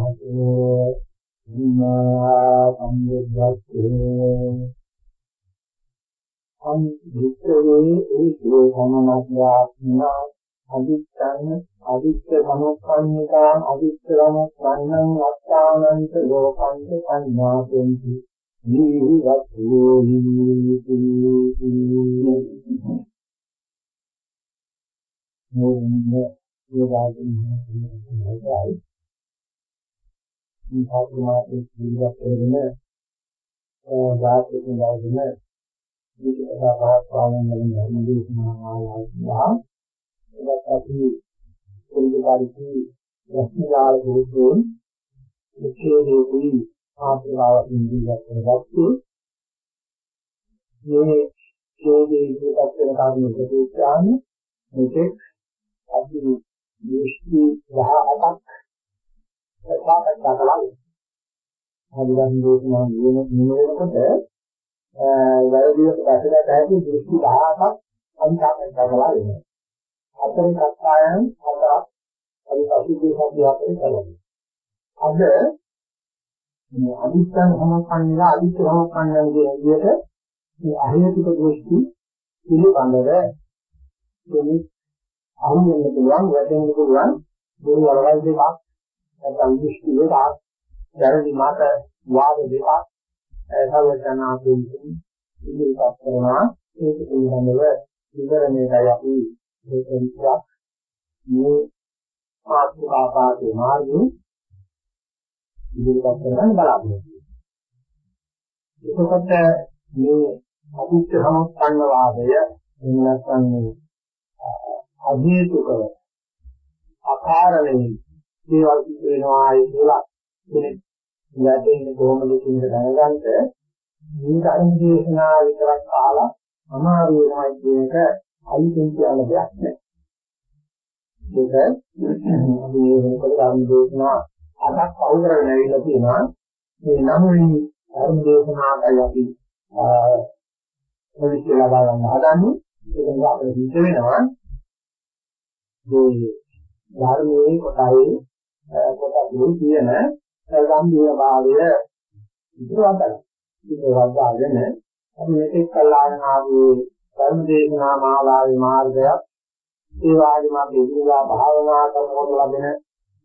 වහන්සේ ඉන්නා සම්බුද්දස්සේ අන් විතරේ ඒ සෝමනස්යාත්මා අදිත්තං අදිත්ත සමුප්පන්නිකා අදිත්ත සමුප්පන්නං අත්තානන්ත ලෝකං සංඥාපෙන්ති නීවත්ෝ නීති මොන්නේ යෝගාදී මොහොතයි මේ පාඨමායේ ජීවත් වෙන ඒ වාක්‍යයෙන් දාගෙන මේක කතා බහක් පාලනය කරන ධර්ම දේශනාවල්ලා ඒවත් අපි පොදුකාරීකී රස්නිලාල ගුරුතුන් මුඛ්‍යදේවී ආශ්‍රාව ඉන්දියක් කරගත්තේ මේ ඡේදයේ ඉදිරිපත් වෙන කාරණේ ප්‍රතිචාරන මෙතෙක් අපි දෘෂ්ටි 18ක් සාකච්ඡා කළා. හදින් දේශනා නියම නියමකට වැරදිවට පැසලා තැති දෘෂ්ටි 18ක් අපි සාකච්ඡා කළා වෙනවා. හතරේ කත්තායන් හතරක් අපි පසුගිය සතිය අපේ කළා. අද මේ අදිස්ත්‍යන සමකන්නලා අදිස්ත්‍ය සමකන්නන කියන විදිහට මේ අහේතුක දෘෂ්ටි පිළිබඳව දෙන්නේ අහු වෙන්න පුළුවන් වැටෙන්න පුළුවන් දුරු වලවල් දෙකක් නැත්නම් දෘෂ්ටි දෙකක් වැරදි මත වාද දෙකක් සර්වඥාතුන් ඉදිරිපත් කරනවා. ඒක පිළිබඳව විවරණයයි අපි මේ කෙනෙක් මේ ආත්මාපාතේ මාර්ගයේ ඉදිරිපත් කරගන්න බලාපොරොත්තු එතකොට මේ අදිත්‍ය සමුප්පන්න වාදය එහෙම නැත්නම් මේ අධේතුකව අකාරණේ දේවල් සිද්ධ වෙනවායි කියලා කෙනෙක් යැදෙන්නේ කොහොමද කියන දැනගන්න මේ ධර්ම දේශනා විතරක් අහලා අමාරු වෙනවා කියන එක අයිතින් කියන දෙයක් නෑ. ඒක මේ වෙනකොට ධර්ම දේශනා අදක් අවු කරගෙන ඇවිල්ලා තියෙනවා. මේ නම් වෙනි ධර්ම දේශනාවයි අපි ප්‍රවිෂ්ඨ ලබා ගන්න හදන්නේ. ඒක නිසා අපිට හිත වෙනවා මේ ධර්මයේ කොටයි කොටයි කියන ගම්භීර භාවය ඉදිරියට ඉදිරියට දාගෙන අපි මේක කල්ලාගෙන ආවේ ධර්ම දේශනා මාලාවේ මාර්ගයක් ඒ වගේම අපි ඉදිරියට භාවනා කරනකොට ලැබෙන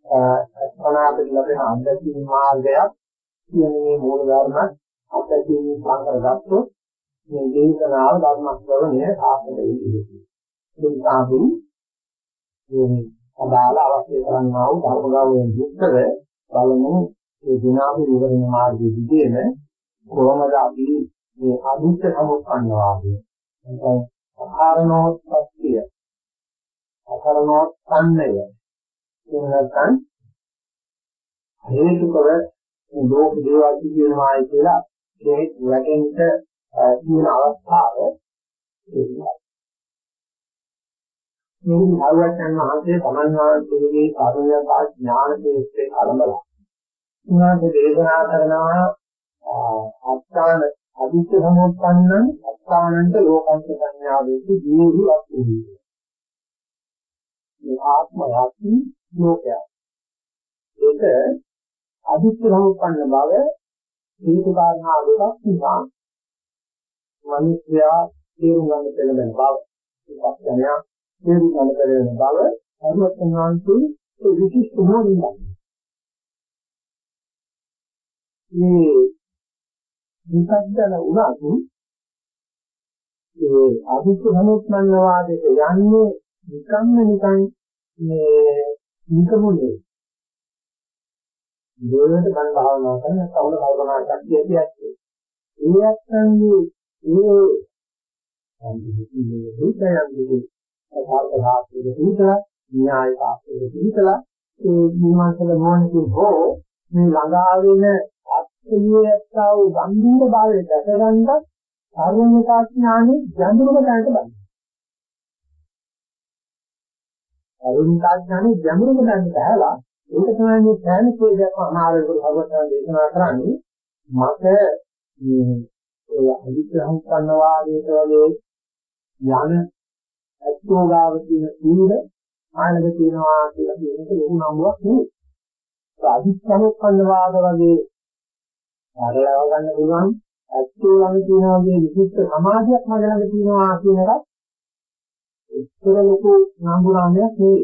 අස්පනාට ලැබෙන අන්දකී මාර්ගයක් කියන මේ මූල ධර්ම අත්දැකීම් සංකරගත්තොත් මේ දේශනාව ධර්ම ශ්‍රවණය සාර්ථක වෙන්නේ. ඒ නිසා අපි මේ අදාළ අවශ්‍ය කරන්නා වූ ධර්ම ගෞරවයෙන් යුක්තව බලමු. ඒ දිනාපි විවරණ මාර්ගයේ දිගේම කොහොමද අපි මේ අදුච්ච සමුප්පන්න වාදය නැත්නම් අකාරණෝත්පත්තිය අකාරණෝත්පන්නය කියන නැත්නම් හේතුකව මේ ලෝක දේවල් කියනවායි කියලා ඒ වැටෙන්න තියෙන අවස්ථාව. ඒකයි මේ විහාරයන් වහන්සේ තමන් වහන්සේගේ කරුණා ඥාන දේශේ කලබලා. උනාට දේශනා කරනවා අත්තාන අදිත්‍ය සමුප්පන්නං අත්තානන්ත ලෝකංස සංඥාවෙති ජීවි වස්තුයි. මේ ආත්මයත් ලෝකයක්. ඒක අදිත්‍ය සමුප්පන්න බව හේතු කාරණා දෙකක් නිසා මිනිස්යා තේරුම් ගන්න පෙළඹෙන බව. ඒකත් යනවා තේරුම් ගන්න බැරි බව අරුවත්නාන්සේ ඒ විශිෂ්ට මොනින්ද මේ විපස්සන උනත් ඒ අදිත්‍ය සමුත්මන්න වාදයට යන්නේ නිකම්ම නිකන් මේ නිකමුනේ. දෙවනට මම භාවනා කරන කවුල කල්පනා ශක්තිය ඇතියි ඒ අත්ංගේ ඒ සම්පූර්ණ දුකයන් සාර්ථකාත්මක හිතලා න්‍යාය තාක්ෂණය හිතලා ඒ මීමාංශක මොහොනකින් හෝ මේ ළඟා වෙන අත්‍යවශ්‍යතා වූ ගම්භීර භාවය දැකගන්නත් සාර්වඥතා ඥානෙ ගැඹුරම දැනට බලන්න. සාර්වඥතා ඥානෙ ගැඹුරම දැනට ඇහලා ඒක තමයි මේ ඥානකේදයක්ම අමාරුවට භගවතුන් දේශනා කරන්නේ මට මේ ඔය අවිද්‍යාව සම්පන්න වාදයට වගේ යන අත්ෝගාව තියෙන සීල ආනක තියෙනවා කියලා කියන එක ලොකු නම්බුවක් නෙවෙයි. අධිෂ්ඨානෝත්පන්න වාද වගේ අරලව ගන්න පුළුවන් ඇත්තෝ ළඟ තියෙන වගේ විශිෂ්ට සමාධියක් මගේ ළඟ තියෙනවා කියන එකත් එක්තර ලොකු නම්බුරාමයක් නෙවෙයි.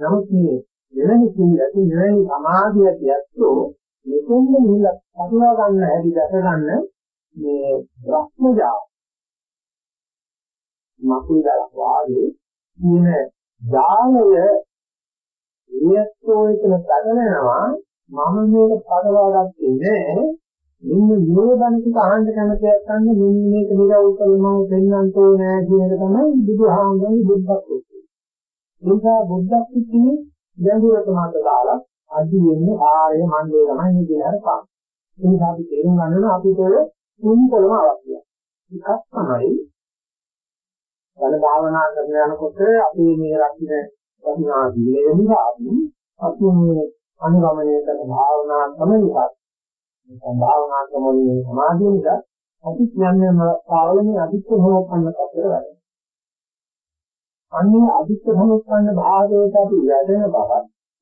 නමුත් මේ මෙවැනි කිල්ලති මෙවැනි සමාධියක් ඇත්තෝ මෙතෙන්ද නිල පටලවා ගන්න හැටි දැක ගන්න මේ බ්‍රහ්මජාල මකුලක් වාගේ කියන ජාලය එයත්ෝ එතන පැටලෙනවා මම මේක පටලවා ගත්තේ නෑ මෙන්න නිරෝධනික අහන්න කැමතියක් ගන්න මෙන්න මේක නිරවුල් කරනවා පෙන්වන්න ඕනේ කියන එක තමයි බුදුහාමුදුරනේ බුද්ධත්වය. ඒ නිසා බුද්ධත්වයේ ගැඹුරට මාත දාලා අදි වෙන්නේ ආර්ය මණ්ඩේ තමයි මේ කියන අර පාන. ඒ නිසා අපි තේරුම් ගන්න ඕන අපිට තුන්කොළම අවශ්‍යයි. එකක් තමයි බල භාවනා කරන යනකොට අපි මේ රකින්න වටිනා දීලේ නිසා අපි මේ අනුගමනය කරන භාවනා සමනිකත් නැත්නම් භාවනා ක්‍රමවලින් සමාධිය නිසා අපි කියන්නේ පාවලනේ අදිත්‍ය භවෝත්පන්න කතර වැඩ. අන්නේ අදිත්‍ය භවෝත්පන්න භාවයට අපි වැඩෙන බව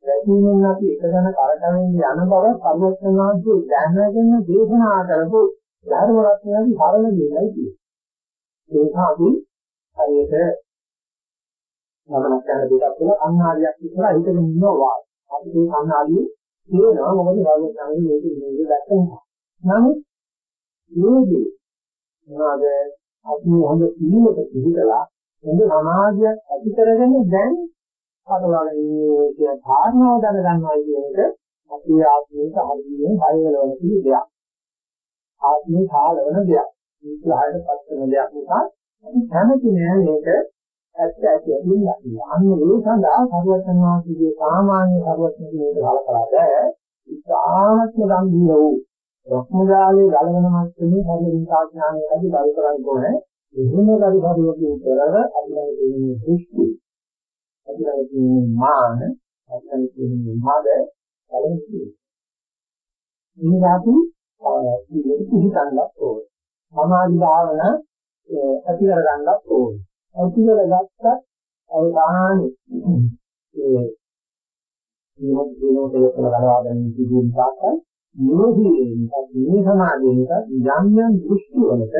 දැකීමෙන් අපි එකදැන කරකවෙන්න යන බව සර්වඥාන්සේ දැනගෙන දේශනා කරපු ධර්ම රත්නයන්ගේ සරල දෙයයි කියන්නේ. ඒක අපි හරියට නමනක් යන දෙයක් කියලා අන්නාරියක් ඉස්සරහ හිතගෙන ඉන්නවා. අපි මේ අන්නාරියේ කියනවා මොකද භාගතුන් මේක මේක දැක්ක නිසා. නමුත් මේදී මොනවාද අපි හොඳ පිළිවෙත පිළිදලා හොඳ සමාජයක් ඇති කරගෙන දැන් පටලවාගෙන ඉන්නේ කියන කාරණාව දැනගන්නවා කියන එක අපේ ආත්මයට හරියන්නේ බය වෙනවන කියන දෙයක්. ආත්මේ කාලවන දෙයක්. ඉස්ලාහයට පත් වෙන දෙයක් නිසා අපි කැමති නෑ මේක ඇත්ත ඇති ඇතිලා. අන්න ඒ සඳහා සරුවචන් වහන්සේගේ සාමාන්‍ය සරුවචන් මේක කලකලා බෑ. ඉතාමත්ම ගම්භීර වූ රත්නජාලයේ ගලවන මැත්තේ හරිය විකාඥානයේදී බල කරන්න ඕනේ. එහෙම පරිපරිවර්තන කරව අපිට දෙන්නේ දෘෂ්ටි. අපිට දෙන්නේ මාන, අපිට දෙන්නේ මාද කලින්දී. මේ වාපි පිළිතන්නත් ඕනේ. සමාධි භාවනා ඇති කරගන්නත් ඕනේ. ඇති කරගත්තත් අවධානයේ ඒ මේක දිනෝ දෙකල ගලවා ගැනීම සිදු නිසා නිරෝධීෙන්ට මේ සමාධියෙන්ට යම් යම් දෘෂ්ටි වලට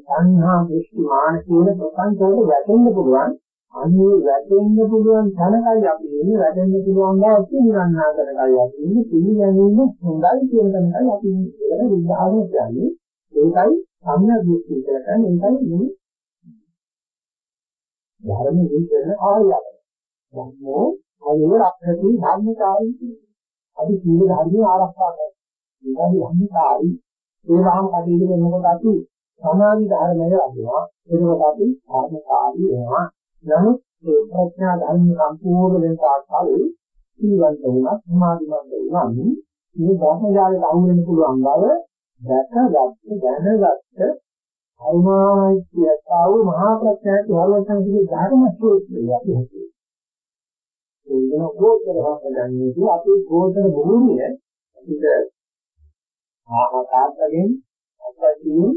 සංහා දෘෂ්ටි මාන කියන ප්‍රපංචවල වැටෙන්න පුළුවන් අන්නේ වැටෙන්න පුළුවන් තැනකයි අපි ඉන්නේ වැටෙන්න පුළුවන් බව පිළිගන්නා තැනකයි අපි ඉන්නේ පිළිගැනීම හොඳයි කියන තැනකයි අපි ඉන්නේ ඒක විද්‍යාවෙන් කියන්නේ ඒකයි සම්‍යක් දෘෂ්ටි කියලා කියන්නේ ඒකයි මේ ධර්මයේ කියන ආයතන. ධම්මෝ අයෝ රක්ෂති ධම්මකාරී. අපි සීල ධර්මයේ ආරක්ෂා කරනවා. ඒකයි ධම්මකාරී. ඒ වගේම කටයුතු කරනකොට අපි සමාධි ධර්මය ලබනවා. එතකොට අපි ධර්මකාරී වෙනවා. නමුත් ඒ ප්‍රඥා ධර්ම සම්පූර්ණ වෙන තාක්කල් සීලවන්ත වුණා, සමාධිමත් වුණා. මේ ධර්මජාලයට අහු වෙන්න පුළුවන් බව දැකගත්ත, දැනගත්ත කරුණායිත්‍යතාව මහා ප්‍රඥාති හරවසන්ගේ ධර්ම ශ්‍රේෂ්ඨය අපි හිතුවේ. ඒ වෙන ගෝචර හොස්සගන්නේ කිය අපේ ගෝචර භූමිය අපිට ආහාරයෙන් අපතින්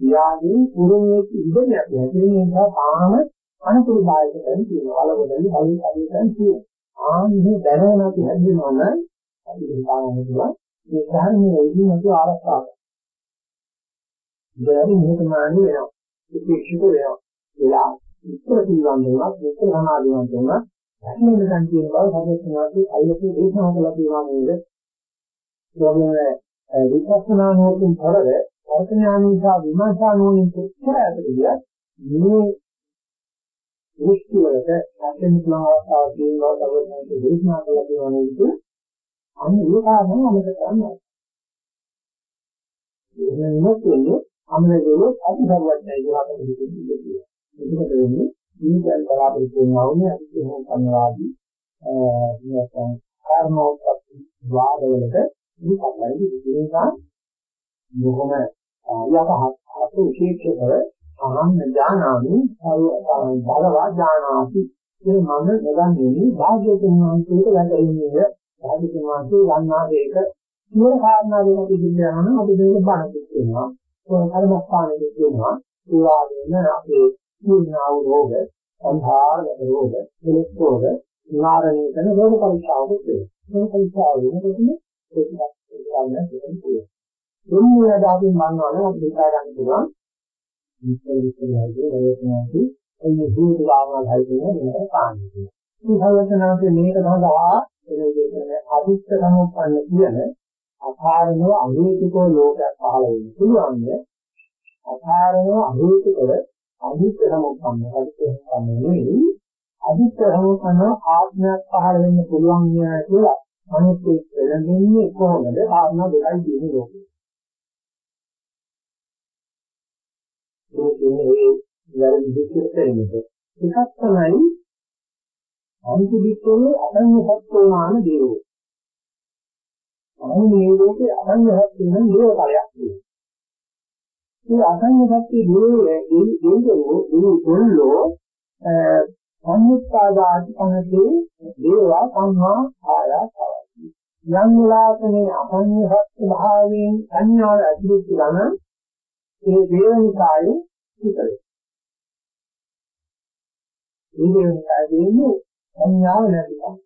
වියාදී පුරුමේ ඉඳලා අපි හැදෙන නිසා තාම අනුකූල බාහිරයෙන් තියෙනවා. අලවදලි බලි කලියන් තියෙනවා. ආන්නේ දැනගෙන අපි හැදෙනවා නම් අපි හිතාගෙන ඉන්නවා මේ ධර්මයේ ඉන්නේ නැතුව ආරක්ෂා ඉතින් නිහතමානී වෙනවා. උපේක්ෂිත වෙනවා. වෙලා ඉතර පිළිවන් වෙනවා, මෙතන සමාධියන්ත වෙනවා. ඇහිෙන්න ගන්න කියන බව සම්පූර්ණವಾಗಿ අල්ලපු දේශනා කළා කියනවා නේද? ඒගොල්ලෝ විපස්සනා නෝකින් පරද අර්ථඥානික විමර්ශනා නෝනින් කොච්චර ඇතුළේ මේ දෘෂ්ටි වලට ඇතෙන් පුළුවන් අවස්ථාවක් තියෙනවා තමයි දේශනා කළා කියනවා නේද? අන්න ඒ කාරණා අමතක කරනවා. එහෙම නෙමෙයි කියන්නේ අමරේකෝ අතිසරුවත්යි කියලා අපිට හිතෙන්නේ. ඒකද වෙන්නේ මේ දැන් බලාපොරොත්තු වෙනවා වුණේ අපි කියන සංවාදී නැත්නම් කර්මෝත්පත්ති වාදවලට ඉතිපල්ලයි විදිහට බොහොම යටහත් අතු විශේෂකව අහන්න ඥානාමි බලවා ඥානාති ඒ මම නගන්නේ භාග්‍යතුන් වහන්සේට වැටෙන්නේ භාග්‍යතුන් වහන්සේ ගන්නා දෙයක සියල කාරණා දෙක පිළිබඳව යනවා අපි මේක බණ කියනවා කර්මස්ථානයේ කියනවා ඒ වගේම අපේ ජීවනා වූ රෝග, සංඛාර රෝග, කෙලෙස් රෝග, නිවාරණය කරන රෝග පරීක්ෂාවකුත් වෙනවා. රෝග පරීක්ෂාව වෙනකොටම ඒකක් ඒකක් තියෙනවා දෙන්නේ අදාකින් මන්නවනේ අපි හිතා ගන්න පුළුවන්. විස්තර විස්තරයයි වේදනාවයි එන්නේ දුරු භාවනාවයි කියන මේකට පාන්නේ. මේ සර්වඥාන්සේ මේක සඳහා ඒ කියන්නේ අදිත්ත සමුප්පන්න කියන අකාරණව අහේතුකෝ ලෝකයක් පහළ වෙන්න පුළුවන්. අකාරණව අහේතුකව අදිත්ත සමුප්පන්න අදිත්ත සමුප්පන්න නෙවෙයි අදිත්ත සමුප්පන්න ආත්මයක් පහළ වෙන්න පුළුවන් කියලා මිනිස්සු වෙනදෙන්නේ කොහොමද? කාරණා දෙකයි තියෙන ලෝකෙ. ඒ කියන්නේ වැරදි විදිහට තේරෙන්නේ. එකක් තමයි අනිතිදිත්තේ අනන්‍ය සත්‍යමාන දේවෝ. අනන්‍ය මේ ලෝකේ අනන්‍ය සත්‍ය වෙන දේව කලයක් තියෙනවා. මේ අනන්‍ය සත්‍ය දේවයේ ඒ දේවෝ ඒ දෙල්ලෝ සම්මුත්පාදාති කනදී දේවා සංහා ආයතයි. යම් විලාසනේ අනන්‍ය සත්‍ය භාවයෙන් සංඥාව ඇතුළු කරන ඒ දේවනිකායේ උතරේ. මේ දේවනිකායේ දෙන්නේ සංඥාව නැතිකම.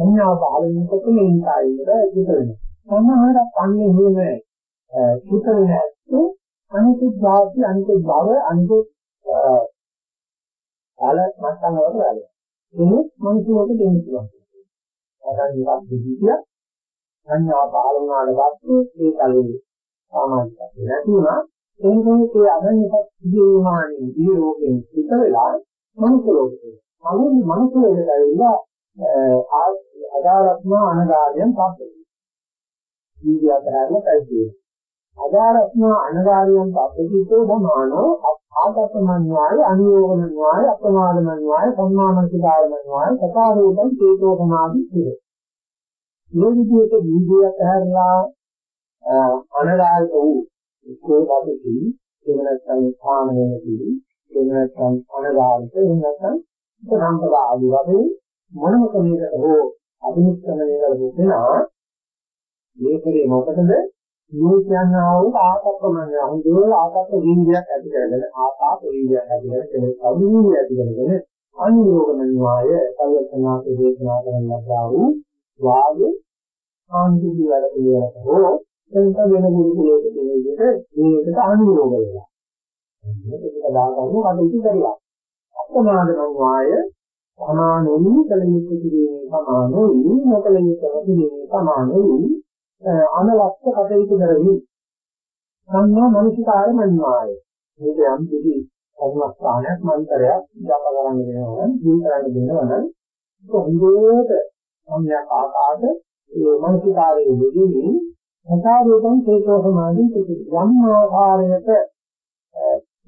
සංඥාව පහළ වෙනකොට මේ නිකායේ උතර වෙනවා. සමහරක් අන්නේ එහෙම උතර නැත්නම් අනිකුත් ධාතු අනිකුත් භව අනිකුත් කාල මට්ටම් වලට වැඩි. එනේ මනසට දෙන්න පුළුවන්. අරන් එකක් දෙවිදිය සංඥා පහළ වුණාට පස්සේ ඒ කලින් සාමාන්‍යයෙන් නැති වුණා එන්නේ ඒ අනන්‍යපත් ජීවමානී ජීවෝකෙන් පිට වෙලා මනුෂ්‍ය ලෝකෙට. අනුන් මනුෂ්‍ය ලෝකෙට ඇවිල්ලා අදාරත්ම අනගාරියන් පස්සේ. ජීවිතයන් පැවිදි. අදාරත්ම අනගාරියන් පස්සේ සමානෝ ආගතමන්වාය අනියෝගමන්වාය අප්‍රමාදමන්වාය සම්මානසිකාරමන්වාය සකාරෝපං චේතෝ සමාධි ඉතිරේ. මේ විදිහට ජීවිතය ඇහැරලා අනගාරිත වූ එක්කෝ ධාතුති එහෙම නැත්නම් ස්ථානයේදී එහෙම නැත්නම් අනගාරිත එහෙම නැත්නම් සම්පදා ආදී වශයෙන් මොනම කෙනෙකුට හෝ අභිනිෂ්ක්‍මණය කරපු කෙනා මේකේ මොකටද මේ කියනවා වූ ආකප්පමණය හොඳේ ආකප්ප වීර්යයක් ඇති කරගෙන ආපාත වීර්යයක් ඇති කරගෙන කවුරුහි ඇති කරගෙන අනියෝගමනිවාය සර්වඥාගේ දේශනා කරන ලබා වූ වාග් ආන්තික වැඩ පිළිවෙලට හෝ එතන වෙන ගුරුකුලයක දෙන විදිහට මේකට අනුරෝධ වෙලා. මේක දාගන්න කටයුතු කරලා. අප්‍රමාදනම් වාය සමානෝනි කලිනික කිරීමේ සමානෝනි නොකලිනික කිරීමේ සමානෝනි අනලක්ෂ කටයුතු කරමින් සම්මා මනසිකාර මන්වාය. මේක යම් කිසි කර්මස්ථානයක් මන්තරයක් ජප කරන්න දෙනවා නම් ජී කරන්න දෙනවා නම් හොඳට සම්‍යක් ආකාශ ඒ මනසිකාරයේ යෙදීමින් සතරෝපන් චේතෝ සමාධි චිත්ත යම් ආකාරයක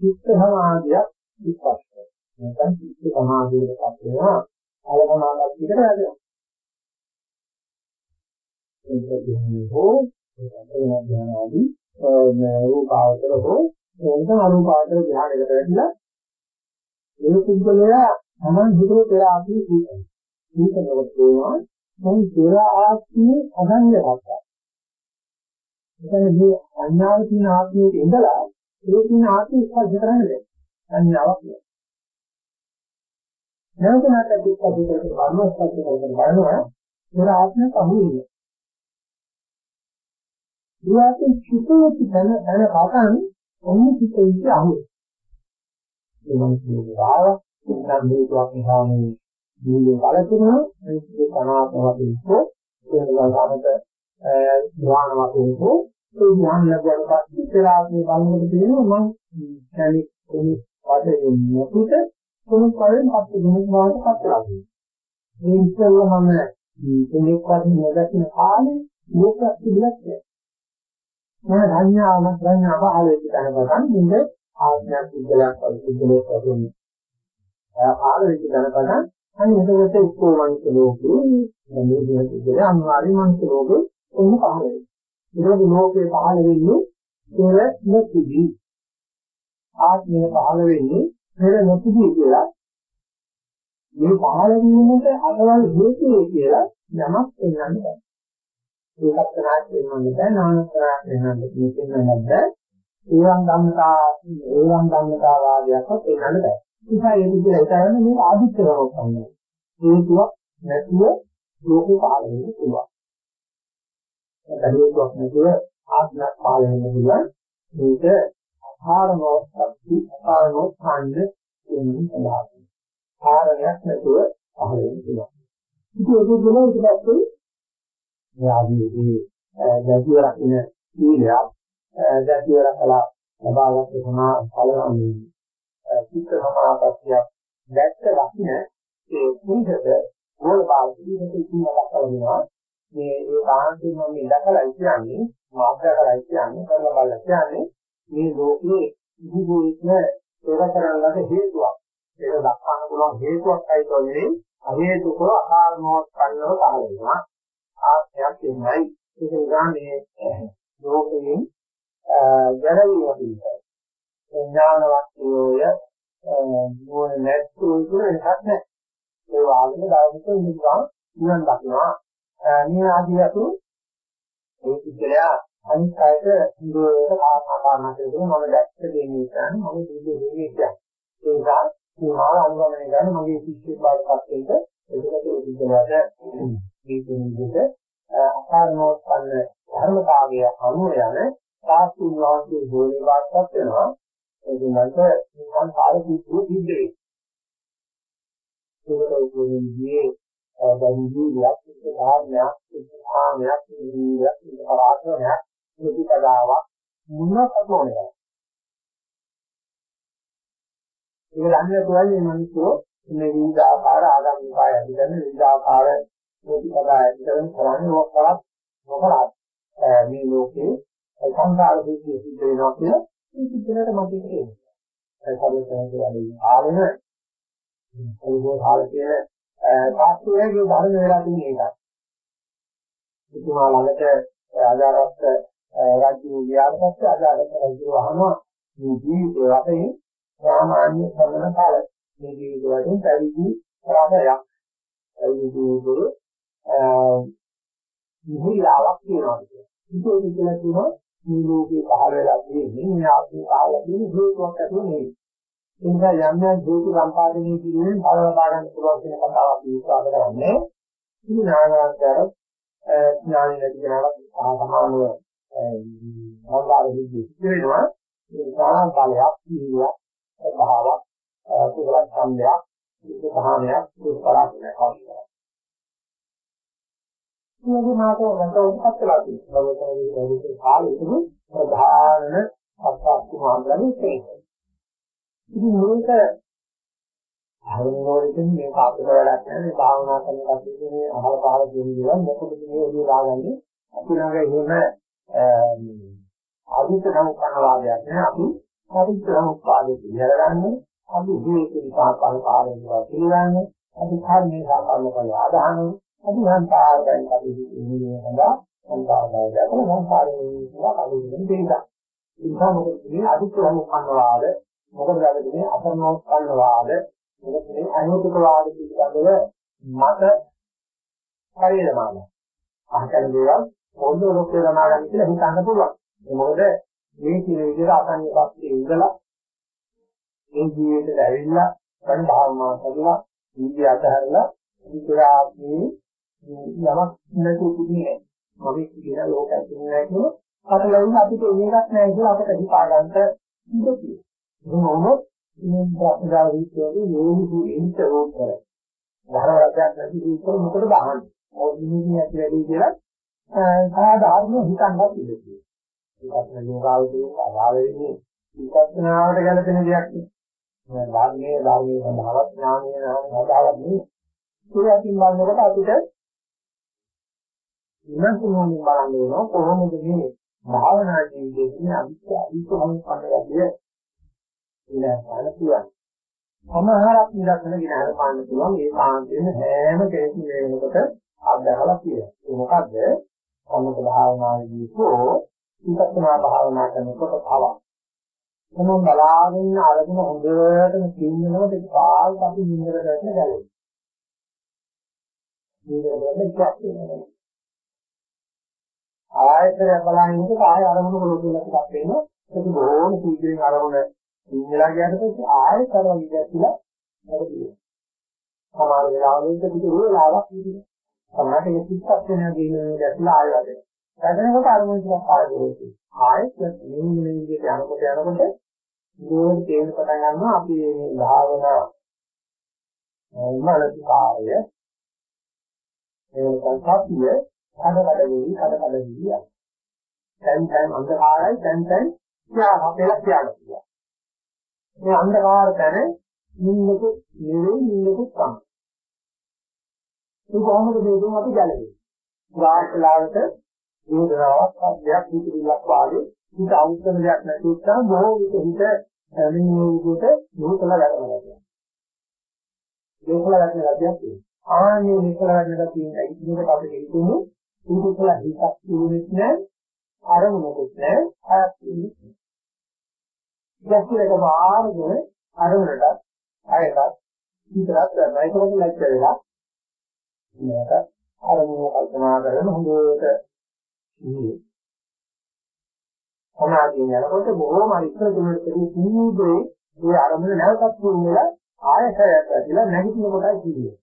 චිත්ත සමාධියක් විපස්සක නැත්නම් චිත්ත සමාධියකටපත් වෙනවා අලකමාගතිකට වැදෙනවා ඒක කියන්නේ හෝ ඒ ධ්‍යානාදී රූපාවචර හෝ එතන අරූපාවචර ධ්‍යානයකට වැටිලා ඒ පුද්ගලයා තමන් හිතුව පෙර ආත්මී සීතල සීතලවත් වෙනවා මොන් පෙර ආත්මී අගන්‍යවත් එතන මේ සංඥාව තියෙන ආත්මයේ ඉඳලා ඒ තියෙන ආත්මය ස්පර්ශ කරන්න බැහැ. සංඥාවක් නෑ. නැවත නැවත දුක්ඛ දුක්ඛ කර්ම ස්පර්ශ කරගෙන බලනවා ඒර ආත්මයක් අහුවෙන්නේ. ඊයකින් චුතෝති තන තන කතන් ඔන්න චිතෙයි අහුවේ. ඒ මනසේ රාව ඉතින් මේකක් නිසා මේ ජීවිතය බලතුනා මේ කනාත්ම වශයෙන් ඉස්සෝ ඒ වගේම ධ්‍යාන වශයෙන් හෝ ඒ ධ්‍යාන ලැබුවාට පස්සේ පෙර ආත්මේ බලනකොට තේරෙනවා මම කියන්නේ කොහොමද වශයෙන් නොපිට කොහොමද කරෙන් පස්සේ දෙනෙක් බවට පත් වෙලා තියෙන්නේ. මේ ඉස්සෙල්ලා මම කෙනෙක් වශයෙන් නොදකින කාලේ ලෝකයක් තිබුණත් නෑ. මම ධර්මයාම ධර්මයා පහළ වෙච්ච තැනකන් ඉඳ ආඥා පුද්ගලයක් පුද්ගලයෙක් වශයෙන් පහළ වෙච්ච තැනකන් අනිත් එතකොට එක්කෝ මනුස්ස ලෝකේ මේ විදිහට ඉඳලා අනිවාර්යයෙන් මනුස්ස ලෝකේ කොහොම පහළ වෙන්නේ. ඒක ලෝකේ පහළ වෙන්නේ පෙර නොතිබී. ආත්මය පහළ වෙන්නේ පෙර නොතිබී කියලා. මේ පහළ වීමට අදවල් හේතුවේ කියලා යමක් පෙන්වන්න බෑ. ඒකත් තරහක් පෙන්වන්න බෑ නානතරක් පෙන්වන්න මේ පෙන්වන්න බෑ. ඒවන් ධම්මතා ඒවන් ධම්මතා වාදයක්වත් පෙන්වන්න බෑ. නිසා ඒක විදිහට හිතන්නේ මේක ආදිත්‍යවක් තමයි. හේතුවක් නැතුව ලෝකේ පහළ වෙන්න පුළුවන්. හේතුවක් නැතුව ආත්මයක් පහළ වෙන්න පුළුවන්. මේක අපාරනෝ සත්‍ය අපාරනෝ ඡන්ද කියන්නේ සඳහන්. කාරණයක් නැතුව පහළ වෙන්න පුළුවන්. ඉතින් ඒක දුන්නා ඊට පස්සේ යාදීදී දැකිය රකින්න සීලයක් දැකිය රකලා ලබාගත් සමා ඵලයන් චිත්ත සමාපත්තිය දැක්ක දකින්න ඒ කුණිතද මොන බාහිරට ඉන්න ලක්වනවා මේ ඒ කාන්තිය මම දැකලා කියන්නේ මාත්‍රාකලා කියන්නේ කරලා බලලා කියන්නේ මේ ලෝකයේ ඉදිරියේම ඒව කරන්නට හේතුවක්. ඒක දක්වන්න පුළුවන් හේතුවක් අයිතෝනේ අහේතුකව අකාරණවත් කරනව පහළ වෙනවා ආත්මයක් එන්නයි ඒක නිසා මේ ලෝකයෙන් ජනවීම පිළිබඳ ඥානවත්යෝය නුවණ නැත්තු කියන එකක් නැහැ. ඒ වාග්ම ධර්මික ඉන්නවා නිවන් දක්නවා. මේ ආදී අතු ඒ පිටලයා අනිත් අයට ඉන්ද්‍රයට කාරණා කාරණා කියනවා මම දැක්ක දේ නිසා මම දුක දෙන්නේ කියන්නේ ඒ නිසා මාව අනුගමනය කරන මගේ ශිෂ්‍යෙක් බවටපත් වෙන්න ඒකට ඒ විදිහට මේ කියන විදිහට අකාරණෝත්පන්න ධර්මතාවය අනුව යන සාස්තුන් වහන්සේ ගෝලේ වාක්‍යයක් වෙනවා. ඒක නැන්ට නිකන් පාරසිද්ධිය සිද්ධ. වෙයි ඒකට කියන්නේ බඳුවියක් ධාර්මයක් ධාර්මයක් නිවියක් පරාක්‍රමයක් ප්‍රතිපදාවක් මොනවද ඕනේ ඒක දන්නේ කොහොමද මේ මිනිස්සු මේ විවිධ ආකාර ආගම් විපාය අධිකරන විවිධ ආකාර ප්‍රතිපදා අධිකරන කරන්නේ ඔක්කොම මොකක්ද මේ ලෝකේ සංකාර දුක්ඛ සිද්ධ වෙනවා කියලා මේ සිද්ධනට මතක තියෙනවා. ඒ සම්පූර්ණ කියන්නේ ආවෙන ඒකෝ කාලයේ තාක්ෂණයේ ධර්ම වේලා තියෙන එකක්. ඉතුමා ළඟට ආදාරත් රාජ්‍ය ගියාට පස්සේ ආදාරත් රාජ්‍ය වහනවා මේ ජීවිතේ වශයෙන් සාමාන්‍ය සම්මත කාල මේ ජීවිත වලින් පැවිදි රාජයක් පැවිදි ජීවිතේ නිහිලාවක් තියෙනවා කියන්නේ. ඒක කියලා කියනවා මේ ලෝකේ පහළ වෙලා තියෙන්නේ මේ ආත්මේ පහළ තියෙන හේතුවක් ඇතුළේ නෙවෙයි. ඒ නිසා යම් යම් හේතු සම්පාදනය කිරීමෙන් ඵල ලබා ගන්න පුළුවන් කියන කතාව අපි විශ්වාස කරන්නේ. ඉතින් නාගාන්තර ඥානෙ නැති කෙනාට සමානව සංකාර විද්‍ය වෙනවා. ඒ සාහන බලයක් කීයක් භාවයක් කුසල ඡන්දයක් විද්‍ය භාවයක් දුෂ්කරණයක් අවශ්‍යයි. මේ මාතෝ නැතෝ උපත්ලා තියෙනවා. ලෝකයේ කාලෙකදී ප්‍රධාන අත්‍යවශ්‍ය මාර්ගනේ තියෙනවා. ඉතින් මේක හරිනෝරකින් මේක අපිට වැඩක් නැහැ මේ භාවනා කරන කටයුතු මේ අහල පහල කියන දේවල් මොකද මේ ඔළුව දාගන්නේ අපි ළඟ එහෙම අදිත සම්පන්න වාදයක් නැහැ අපි අදිත සම්පාදේ ඉහළගන්නේ අපි හේතු නිසා පල පාරේ ඉඳලා පිළිගන්නේ අපි කර්මේ සාකල්ප කරලා ආදාහනේ අපි සංකාරයෙන් කටයුතු කිරීමේ සඳහා සංකාරය දක්වන සංකාරයෙන් කියලා කලින් දෙන්නා. ඒ නිසා මොකද මේ අදිත් සම්පන්න වාද මොකද මේ අසන්නෝත්පන්න වාද මොකද මේ අනෝතික වාද පිළිබඳව මත පරිණාමය. අහකන දේවල් පොඩ්ඩ ලොකේ ලමා ගන්න කියලා හිතන්න පුළුවන්. ඒ මොකද මේ කියන විදිහට අසන්නේ පස්සේ ඉඳලා මේ ජීවිතේට ඇවිල්ලා ගන්න භාවනා කරලා ජීවිතය අතහැරලා විතරාත්මේ යමක් නැතුව තිබුණේ නැහැ. මම කියන ලෝකයක් තිබුණේ නැහැ කියලා අතලෙන් අපිට මේකක් නැහැ කියලා අපිට හිතා ගන්නට ඉඳී. එහෙනම් වුණොත් මේ ප්‍රඥා විශ්වාසයේ යෝනිසු එන්ට රෝධ කරයි. ධර්මරත්යක් නැති ඉතින් මොකද බහන්නේ? ඔය නිමිති ඇති වැඩි කියලා සාධාරණ හිතන්නත් ඉඳී. ඒකත් යෝගාවචරයේ අභාව වෙන්නේ විපස්සනාවට ගැලපෙන දෙයක් නේ. ධර්මයේ ධර්මයේ සඳහාවත් ඥානයේ සඳහාවත් නේ. ඒකකින් බලනකොට අපිට විමර්ශනයෙන් බලන්න වෙනවා කොහොමද මේ භාවනා ජීවිතයේ අවිද්‍ය අවිස්සමන පන්නගතිය ඉලක්කන කියන්නේ. සමහරක් නිරක්ෂණ ගෙන හරපාන්න පුළුවන් ඒ කාන්තේන හැම කෙනෙක්ම මේ වෙනකොට අත්දැකලා තියෙනවා. ඒ මොකද්ද? සම්මත භාවනාවේදී හෝ විපස්සනා භාවනා කරනකොට පව. මොන බලාගෙන අරගෙන හොඳටම කින්නනකොට ඒක පාල් අපි නින්දර දැක්ක ගැලේ. නින්දර දැක්ක ආයතනය බලන ඉන්නකොට ආය අරමුණු වල කියලා ටිකක් වෙනවා. ඒක බොහොම සීඝ්‍රයෙන් අරමුණ ඉන්නලා ගියාට පස්සේ ආයෙත් අර වගේ ගැටිලා හරියට. සමහර වෙලාවලට ටික වේලාවක් ඉඳිනවා. සමහරට ඒක චිත්තක්ෂණයක් ගිහින් ගැටිලා ආයෙ වැඩේ. වැඩනකොට අරමුණ ටිකක් ආයෙ දෙන්නේ. ආයෙත් මේ මේ විදිහට යනකොට යනකොට ගෝල් තේන පටන් ගන්නවා අපි මේ භාවනා මානසිකාරය ඒ සංකප්පිය කඩකඩ වෙවි කඩකඩ වෙවි යන. දැන් දැන් අන්ධකාරයි දැන් දැන් ත්‍යාග අපේලා ත්‍යාග මේ අන්ධකාර තැන නින්නක නෙවෙයි නින්නක තමයි. ඒ කොහොමද මේකෙන් අපි ගැලවෙන්නේ? වාස්ලාවට වේදනාවක් අධ්‍යක් පිටිවිලක් වාගේ හිත අවුස්සන දෙයක් නැති උත්සාහ බොහෝ විට හිත මේ විදිහට මොහොතලා ගන්නවා. ඒකල ගන්න ගැටියක් තියෙනවා. ආන්නේ මේකල ගන්න ගැටියෙන් ඒකට අපිට හිතුනේ ඒකල හිතක් තියෙන්නේ නැහැ අරමුණකුත් නැහැ අයක් තියෙන්නේ. ගැටියක මාර්ගය අරමුණට අයකට විතරක් කරනවා. ඒකම ලැජ්ජ වෙලා මේකට අරමුණ කල්පනා කරන හොඳට ඉන්නේ. සමාධිය යනකොට බොහෝම ඉස්සර දුන්නට සීීදේ ඒ අරමුණ නැවතත් වුණේලා ආයතයක් ඇතිලා නැගිටින කොටයි කියන්නේ.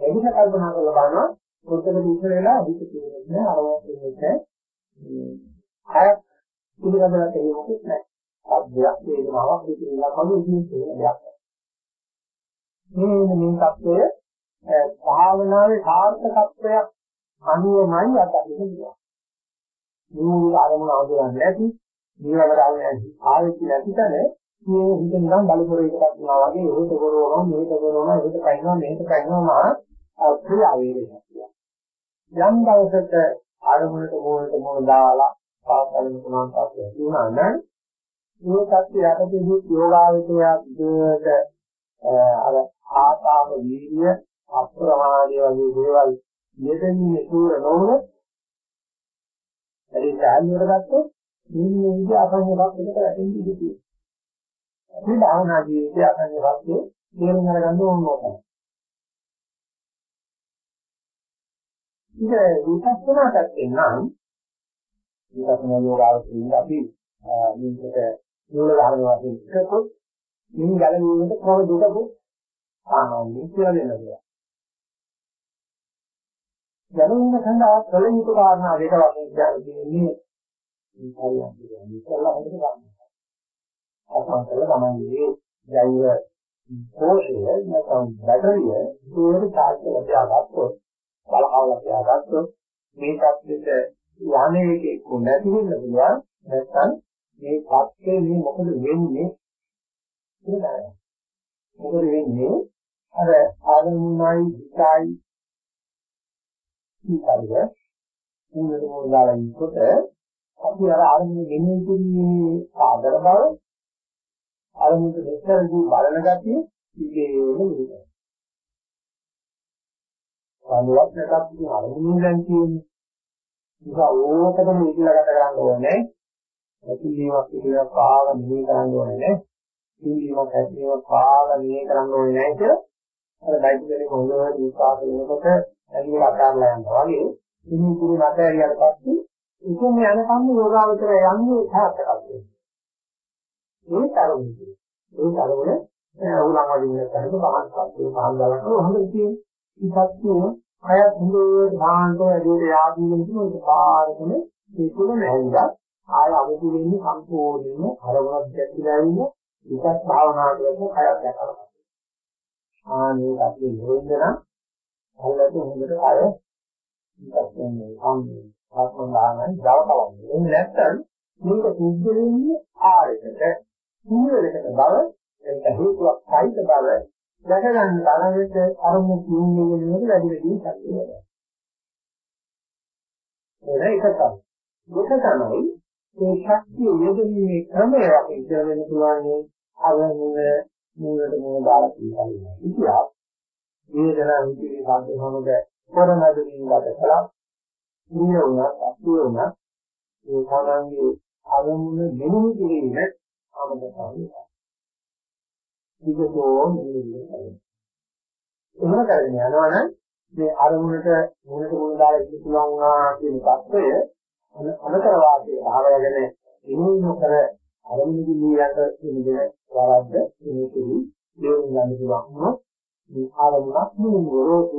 එදින කල්පනා කරලා බලනවා පොතක ඉස්සර වෙලා හිත කියන්නේ අරමුණ කියන්නේ අය පිළිගන්නලා තියෙන්නේ නැහැ. අධ්‍යක් වේදනාවක් පිළිගන්නලා කවුරු කියන්නේ දෙයක්. මේ මේ தත්වය භාවනාවේ සාර්ථකත්වයක් අනුවමයි අත්දැකීම. මේ ආරමුණ අවදවන්නේ නැති, නිරවරාව නැති, ආයෙත් නැති තැන මේ හිත නිකන් බලපොර එකක් වුණා වගේ ඒකට කරනවා, මේක කරනවා, ඒකට පයින්නවා, මේක පයින්නවා අපේ ආවේගයක්. යම් දවසක ආරමුණට මොනට මොන දාලා පාස්කරන පුළුවන් තාක්ෂය වුණා නම් මේ සත්‍ය යටතේදී යෝගාවචරය දුරට අර ආතාව වීර්ය අප්‍රමාදී වගේ දේවල් යෙදෙන්නේ සූර නොවන ඒ සාහනයට ගත්තොත් මේ විදිහ අපංගයක් එකට වැටෙන්න ඉඩ තියෙනවා. මේ භාවනා ජීවිතය අපංගයක්ගේ තේරුම් අරගන්න ඕන ඕන. ඉතින් විපස්සනා පැත්තෙන් නම් විපස්සනා යෝගාවචරින් අපි මේකට මූල ධර්ම වශයෙන් එකකොත් මේ ගැලවීමට කොහොමද දෙකකොත් සාමාන්‍යයෙන් කියලා දෙනවා. ගැනීම සඳහා කල යුතු කාරණා දෙක වශයෙන් කියන්නේ මේ පරියන්ක කියන්නේ ඉස්සල්ලා හොඳට ගන්න. අසංකල තමන්ගේ ජෛව කෝෂය නැත්නම් බැටරිය ඒකට චාර්ජ් කරලා තියාගත්තොත් බලකවලා තියාගත්තොත් මේ පැත්තට යන්නේ එකේ කොහොමද වෙන්න පුළුවන් නැත්නම් මේ පස්සේ මේ මොකද වෙන්නේ කියලා මොකද වෙන්නේ අර ආගමුණයි හිතයි කීකරිය උනට මොන දාලා ඉන්නකොට අපි අර ආරම්භ ගෙන්නේ කිරීමේ ආදර බව ආරම්භ දෙතරදී බලන ගතිය ඉතේම නෙවෙයි. සම්වත් නැතත් ඉතින් අරමුණු දැන් තියෙන්නේ. ඒක ඕකටම ඉතිලා ගත ගන්න ඕනේ. ඇතිවීමක් පිළිවෙලක් පාව මෙහෙ කරන්න ඕනේ නේ. පිළිවීමක් ඇතිවීමක් පාව මෙහෙ කරන්න ඕනේ නැහැ කියලා. අර බයික් එකේ හොඳට විශ්වාස වෙනකොට ඇලිය අතාරලා යනවා වගේ ඉනි කුරු නැත ඇරියට පස්සේ ඉතින් යනකම් යෝගාවචර යන්නේ සාර්ථකත්වය. මේ තරමුයි. ඒ තරමුණ උලන් වදින්න කරන බාහන්පත්ේ පහන් ගලන හොඳ ඉතින් ඉපත්තිය අය හොඳට භාන්ත වැඩිට යාදී වෙන තුන පාරකම ඒ තුන නැහිලා ආය අවදි වෙන්නේ සම්පූර්ණයෙන්ම අරමුණක් දැක්කලා ඉන්න විකස් භාවනා කියන කයක් දැකලා. ආනේ අපි නිරෙන්දන අල්ලට හොඳට අය ඉස්සෙන්නේ සම්මේ ආත්මදානයි දවකවන්නේ. එන්නේ නැත්නම් මේක සිද්ධ වෙන්නේ ආරයකට සීලයකට බව එතන හේතුවක් සහිත බව දැක ගන්න තරමට අරමුණ කියන්නේ වෙනකොට වැඩි වැඩි ශක්තිය වෙනවා. ඒක එක තමයි. ඒක තමයි මේ ශක්තිය යෙදීමේ ක්‍රමය අපි ඉස්සර වෙන පුළුවන් අරමුණ මූලට මූල දාලා තියෙනවා. ඉතියා වේදනා විචේ ශබ්ද සමග පොරමැදින් ගත කළා. නිය වුණත් අසුර වුණත් ඒ තමන්ගේ අරමුණ මෙනෙහි කිරීම අමතකයි. විගතෝ නිවිලයි. එහෙම කරගෙන යනවනම් මේ අරමුණට මොනට මොන දාලා ඉන්න පුළුවන් වුණා කියන தত্ত্বය අමතර වාක්‍යය භාවයගෙන ඉන්නේ නොකර අරමුණකින් නියකට කියන දේ වරද්ද මේකෙදි දේරුම් ගන්න පුළුවන් වුණොත් මේ ආරමුණක් නෙමෙයි ගොරෝසු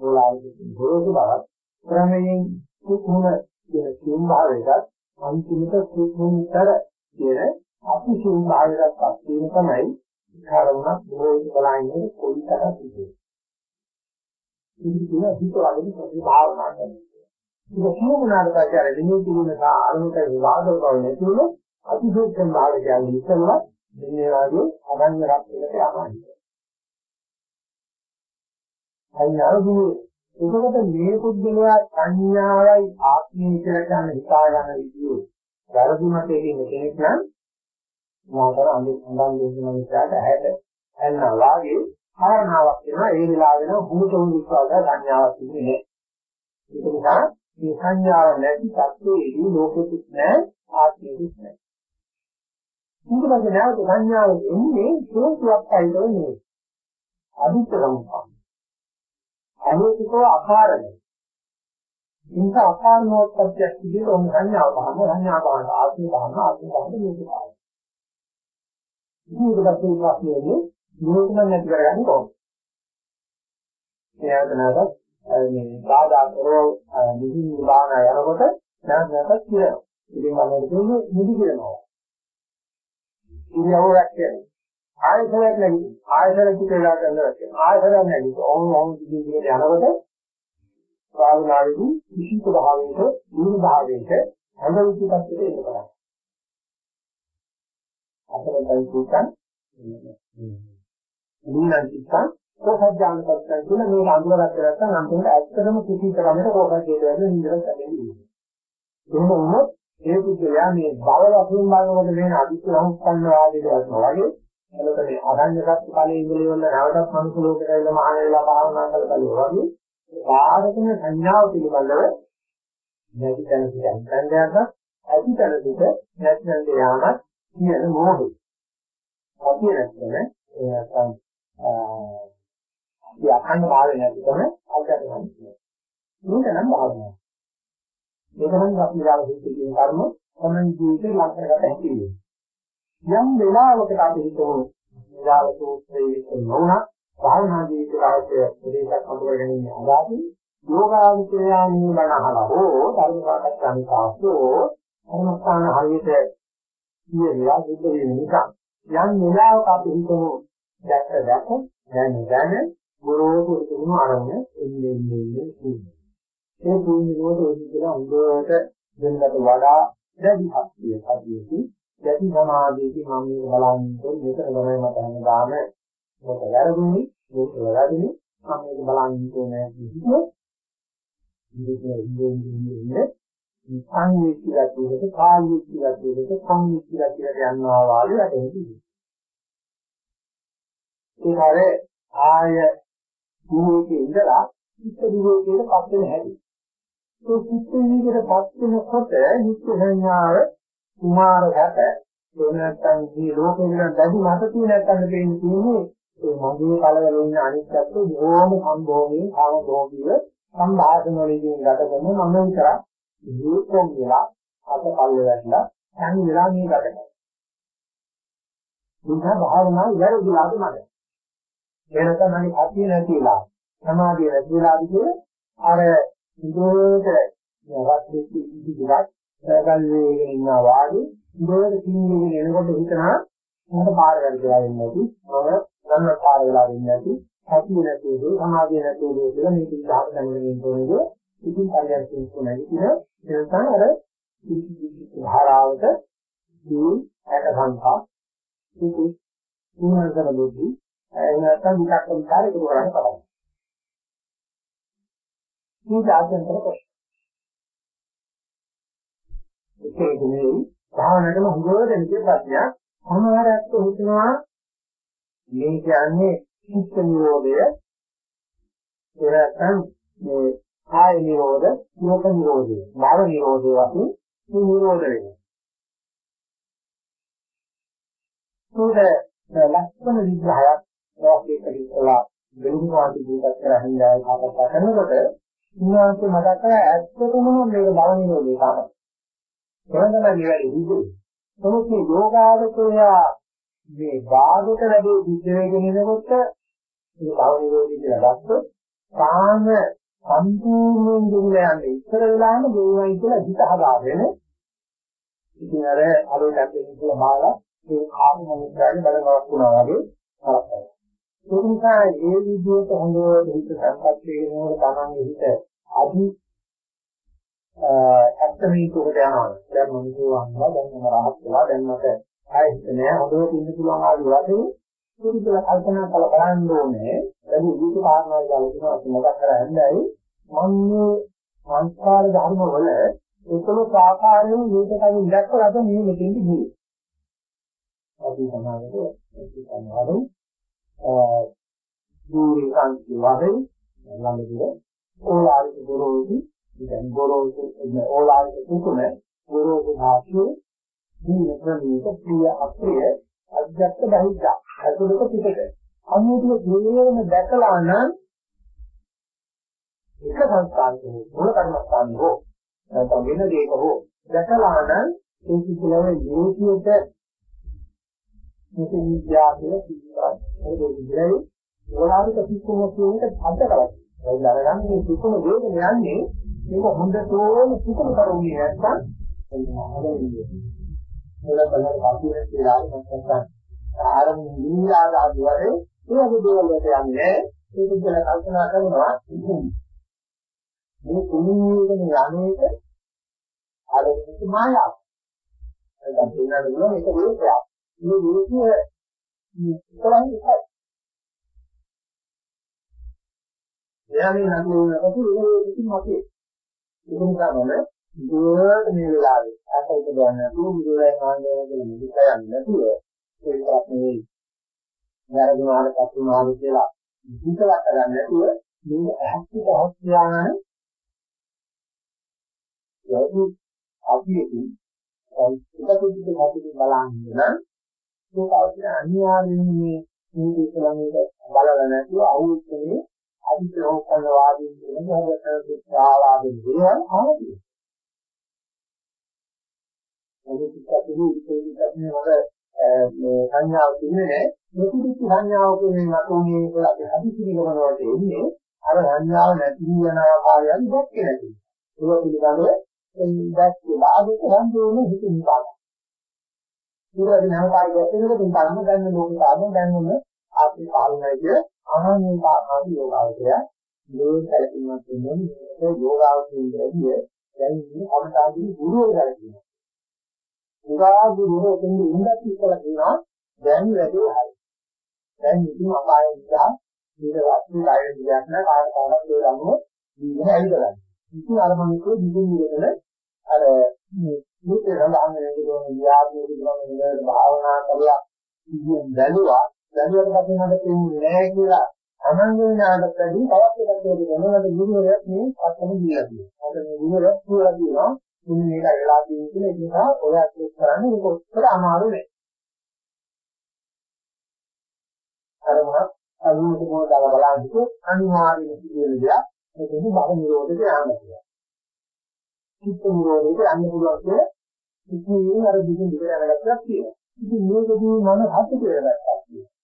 මොලායි ගොරෝසු බවක් ක්‍රමයෙන් කුකුණ කියන සියුම් භාවයකට අන්තිමට කුකුණතර කියන අතිසියුම් භාවයකට පත් වීම තමයි ආරමුණක් ගොරෝසු බලන්නේ කොයිතරම් සිදුවේ. ඉතින් කියන හිතවලින් ප්‍රති භාවනා කරනවා. ඒක කියුණාට පස්සේ අර විනය කියන ආරමුණට විවාද කරන්නේ නැතුව අතිසූක්ෂම භාවය කියන්නේ ඉස්සෙල්ලා මේ වගේ අනන්‍ය රක්ෂණයට යනවා. සංඥාවදී එතකොට මේ පුද්ගලයා සංඥාවයි ආත්මය කියලා ගන්න හිතා ගන්න විදිය. වැරදි මතයක ඉන්න කෙනෙක් නම් මොකද අඳුන් දෙන්න මිසාට ඇහැට ඇන්නා වාගේ කාරණාවක් වෙනවා. ඒ වෙලාවෙ නම් හුමුතුන් විශ්වාස සංඥාවක් තිබෙන්නේ ඒක නිසා මේ සංඥාව නැති තත්ත්වයේදී ලෝකෙත් නැහැ ආත්මෙත් නැහැ. ඊට පස්සේ නැවත සංඥාව එන්නේ හේතුවක් අයිතෝ නෙවෙයි. අදිත්‍ය සම්පන්න. අනේකෝ අකාරණය. ඉන්ස අකාරණෝත්පත්තියක් විදිහට ඔන්න සංඥාව බලන්න සංඥාව බලන්න ආත්මය බලන්න ආත්මය බලන්න මේක බලන්න. ඊට පස්සේ වාක්‍යයේ නිරෝධන නැති කරගන්න ඕනේ. එයාට නැවත මේ බාධා කරෝ නිදි නිබාන යනකොට නැවත නැවත කියනවා. ඉතින් මම කියන්නේ නිදි කියනවා. ඉරියව්ව රැක්කේ. ආයතනයක් නැගි. ආයතන පිටේලා කරනවා. ආයතනයක් නැගි. ඕම ඕම දිගින් දිගට යනකොට භාවනාවේදී විශේෂ භාවයක, දීර්ඝ භාවයක හැම විදිහකට එන්න බලන්න. අපරෙන් සූතන් නීනන් චිත්තං කොහොජාන පස්සෙන් තුන මේක අඳුරගත්ත නැත්නම් අන්තිමට ඇත්තටම කුසී කරන්නේ කොහොමද කියලා නින්දට සැලෙන්නේ. එහෙම වුණොත් ඒ පුද්ගලයා මේ බව වශයෙන් බලනකොට මේ අදිත්‍ය සම්පන්න වාදයට වටනවා වගේ එතකොට මේ අරඤ්‍යගත ඵලයේ ඉඳලා වල නැවතත් මනුස්ස ලෝකයට ඇවිල්ලා මහාන වෙලා භාවනා කරලා බලනවා වගේ ආරකන සංඥාව පිළිබඳව නැති තැන සිට අන්තර්යයක් ඇති තැන සිට නැත්නම් යාමත් කියන මොහොතේ අපි නැත්නම් ඒ නැත්නම් ඒ අඛණ්ඩ භාවය නැතිකම අවබෝධ කරගන්න. මේක නම් භාවනාව. මේක නම් අපි ඊළඟ හිතේ කියන කර්ම තමයි ජීවිතේ ලක් කරගත හැකි වෙන්නේ. යම් වෙලාවකට අපි හිතමු ඊළඟ සූත්‍රයේ නොවුණා භාවනා ජීවිතයේ ප්‍රදේශයක් අඳුරගෙන ඉන්න අදාදී යෝගාවිචයාමී බණහලා හෝ ධර්ම සාකච්ඡානිකාසෝ අනුස්ථාන හරියට කියනවා බුද්ධ වෙන නිසා යම් වෙලාවක අපි හිතමු දැක්ක දැක්ක දැන දැන ගුරුවරු තුන ආරම්භ එන්නේ එන්නේ ඒ පුණ්‍යෝට ඒ කියලා හොඳට වෙනකට වඩා දැඩි ශක්තිය ඇතිවෙති. දැඩි සමාධියකින් මම මේක බලන්නේ මේක තමයි මට හැමදාම මොකද වැරදුනේ මේක වැරදුනේ මම මේක බලන්නේ ඕනේ කිව්වොත් ඉන්නේ ඉන්නේ ඉන්නේ සංවේගී කියලා කියනක කායික කියලා කියනක සංවේගී කියලා කියලා යනවා වාගේ වැටෙනවා. ඒ හරේ ආය භූමිකේ ඉඳලා චිත්ත විවේකයට පත් වෙන හැටි. ඒ චිත්ත විවිධයටපත් වෙනකොට නිත්‍ය සංඥාව කුමාර ගැට එහෙම නැත්නම් මේ ලෝකේ විතර දැඩි මත තියෙන නැත්නම් දෙන්නේ තියෙන්නේ ඒ මගේ කලවල ඉන්න අනිත්‍යත්ව බොහොම සම්භෝගී කාමභෝගීව සම්භාෂණ වලින් ගත කරන මම විතර දීපොන් වෙලා අත පල්ලේ වැටලා තනි වෙලා මේ ගත කරනවා. දුක භාවනා ඉවරදිලාද මට. එනකම් අනිත් අතිය නැතිලා සමාධිය නැතිලාද කියේ අර ඉදෝට යවත් දෙක ඉදිරියට ගල් වේගෙන ඉන්නවා වාගේ ඉදෝට කිංගෙගෙන එනකොට හිතනවා මට පාර වැඩිලා වෙන්නේ නැති මම ගන්න පාර වෙලා වෙන්නේ නැති සතිය නැතුව සමාධිය නැතුව කියලා මේක ඉස්සරහට දැනගෙන ඉන්න ඕනේ ඉතින් පරියන්කෙන් කොනයි කියන එතන අර ධාරාවට දී ඇට සංඛා. ඉති උනන්තර බුද්ධි එහෙම නැත්නම් විකක්ක විකාරේ කරන්න බලන්න. මේ ජාත්‍යන්තර ප්‍රශ්න. ඒක නෙවෙයි භාවනාවේම හොඳට නිකේ ප්‍රශ්නයක්. සමහරක් හිතනවා මේ කියන්නේ චිත්ත නිරෝධය ඒ නැත්නම් මේ කාය නිරෝධ, ලෝක නිරෝධය, භව නිරෝධය වශයෙන් මේ නිරෝධ වෙනවා. ඒක ලක්ෂණ විග්‍රහයක් ලෝකයේ කලිකලා වෙනුවාදී දීපත් කරහින් දායක කතා කරනකොට උන්වහන්සේ මතක් කරා ඇත්තටම මේක බව නිරෝධය තමයි. එහෙනම් තමයි මේ වැඩි හිතුවේ. නමුත් මේ යෝගාවචරය මේ වාදක වැඩේ සිද්ධ වෙගෙන එනකොට මේ භවනිරෝධී කියලා ගත්තොත් කාම සම්පූර්ණයෙන් ගෙවිලා යන්නේ ඉස්සර වෙලාම ගෙවුවයි කියලා හිත හදාගෙන ඉතින් අර අරෝට අපේ කියලා බාලා ඒ කාම මොහොතේ බලවත් වුණා වගේ කරක් ඒක නිසා ඒ විදිහට හොඳට හිත සංකප්ප වෙනකොට තමන්ගේ හිත අදි ඇත්තමීටුකට යනවා. දැන් මොනිකු වන්නවා දැන් මම රහත් වෙලා දැන් මට ආයෙත් නෑ හොඳට ඉන්න පුළුවන් ආදි වශයෙන් පුදුල කල්පනා කරලා බලන්න ඕනේ. දැන් විවිධ කාරණා වල අපි මොකක් කරන්නේ මම මේ සංස්කාර ධර්ම වල එකම ආකාරයෙන් මේකකින් දැක්කලා අද මේ මෙතෙන්දි ගියේ. අපි සමාජයේ ඒක සම්මාදේ දූරී කාන්ති වශයෙන් ළඟදී ඕලාරික ගොරෝසු දැන් ගොරෝසු ඕලාරික තුන ගොරෝසු භාෂයේ දීන ප්‍රමීත ප්‍රිය අප්‍රිය අධ්‍යක්ෂ බහිද්දා අතුලක පිටක අනුතුල ජීවන දැකලා නම් එක සංස්කාරකෝ මූල කර්මස්ථාන හෝ නැත්නම් වෙන දෙයක හෝ දැකලා නම් ඒ කිසිලම ජීවිතයට මේක විද්‍යාව කියලා කියනවා. ඒක විද්‍යාවේ ඕලාරික සිස්ටම් එක කියන එක අද්දකලයි. ඒ අරගන්න මේ සිස්ටම වේගෙන යන්නේ මේක හොඳටම සිස්ටම් කරුණේ නැත්නම් ඒක බලන්න කපුවේ කියලා නැත්නම් ආරම්භ නිවිලා ආදී වගේ ඒ වගේ දේවල් වලට යන්නේ ඒක ගැන කල්පනා කරනවා මේ කුණුවේගෙන යන්නේක අර මායාව. දැන් පින්නන්න බලන එක වේකයක්. මේ වේකය ඉතරම් එකයි. එයාගේ නම් වෙනකොට ඒක ඉතින් මතේ. ඒක නිසා මම දුරට මේ වෙලාවේ අතට ගන්න නැතුව මුදලයි මාන්නේ කියලා මුදික යන්නේ නැතුව ඒකක් නෙවෙයි. වැරදුනාට පස්සුනාද කියලා හිතලා කරන්නේ නැතුව මේ ඇහක්ට අවශ්‍යාන යටි අපියකින් ඒකකුත් කපුටි බලන්නේ නම් ඒක අවශ්‍ය අනිවාර්යයෙන් මේ මේ ඉස්සලමේට බලලා නැතුව අවුස්සනේ අදිටෝකන වාදීන් කියන මොහොතේ ශාලාවෙන් දේවල් ආවදී. ඒක පිටකෙහි ඉතිරිකන්නේ වල මේ සංඥාව තින්නේ නොතිරිච්ච සංඥාව කියන්නේ නැතුනේ කියලා අපි හදිසිරි කරනකොට එන්නේ අර සංඥාව නැති වෙන ආකාරයෙන් දැක්කේ නැති. ඒක පිළිබඳව දැක්කේ ආගේ රන්දුනේ හිතින් බලන්න. ඊළඟ නම් කාර්යයක් වෙනකොට ධර්ම දැන්න ලෝක ධර්ම දැන්නුන ආපි පාලනය කිය ආනන්ද ආදී යෝගාවචරය මේ සැලකීමක් වෙනවා මේක යෝගාවචරයෙන්දී දැන් ඉන්නේ අවතාරදී ගුරුවරයා කියනවා. උගා ගුරුවරයා කියන්නේ ඉඳලා ඉස්සලා කියනවා දැන් වැඩේ හරි. දැන් ඉතින් අපායේ ඉඳලා ඊට වස්තු කායෙ දෙයක් නෑ කාට කාටත් ඒ ළඟම දීගෙන ඇවිදලා. ඉතින් අර මනුස්සය දිගින් දිගටම අර මේ මුත්තේ සඳහන් වෙන විදිහට විද්‍යාත්මක විදිහට භාවනා කරලා ඉතින් බැලුවා බැලුවට පස්සේ මට තේරුන්නේ නැහැ කියලා අනංගනාට වැඩි තවත් එකක් කියනවා ගුරුවරයා මේ පස්සම දීලා තියෙනවා. අද මේ ගුරුවරයා කියලා කියනවා මෙන්න මේක වෙලා තියෙන කියලා ඒ නිසා ඔයා ඒක කරන්නේ ඒක ඔච්චර අමාරු නෑ. අර මොනක් අනුමත මොන දාලා බලන්නේ අනිවාර්යම සිදුවෙන දෙයක්. මේකෙදි බව නිරෝධයට යනවා. චිත්ත නිරෝධයට යන්න පුළුවන් කිය ඉතින් අර දිගින් දිගට යනකක් තියෙනවා. ඉතින් මේකදී මම හත් කියලා ගත්තා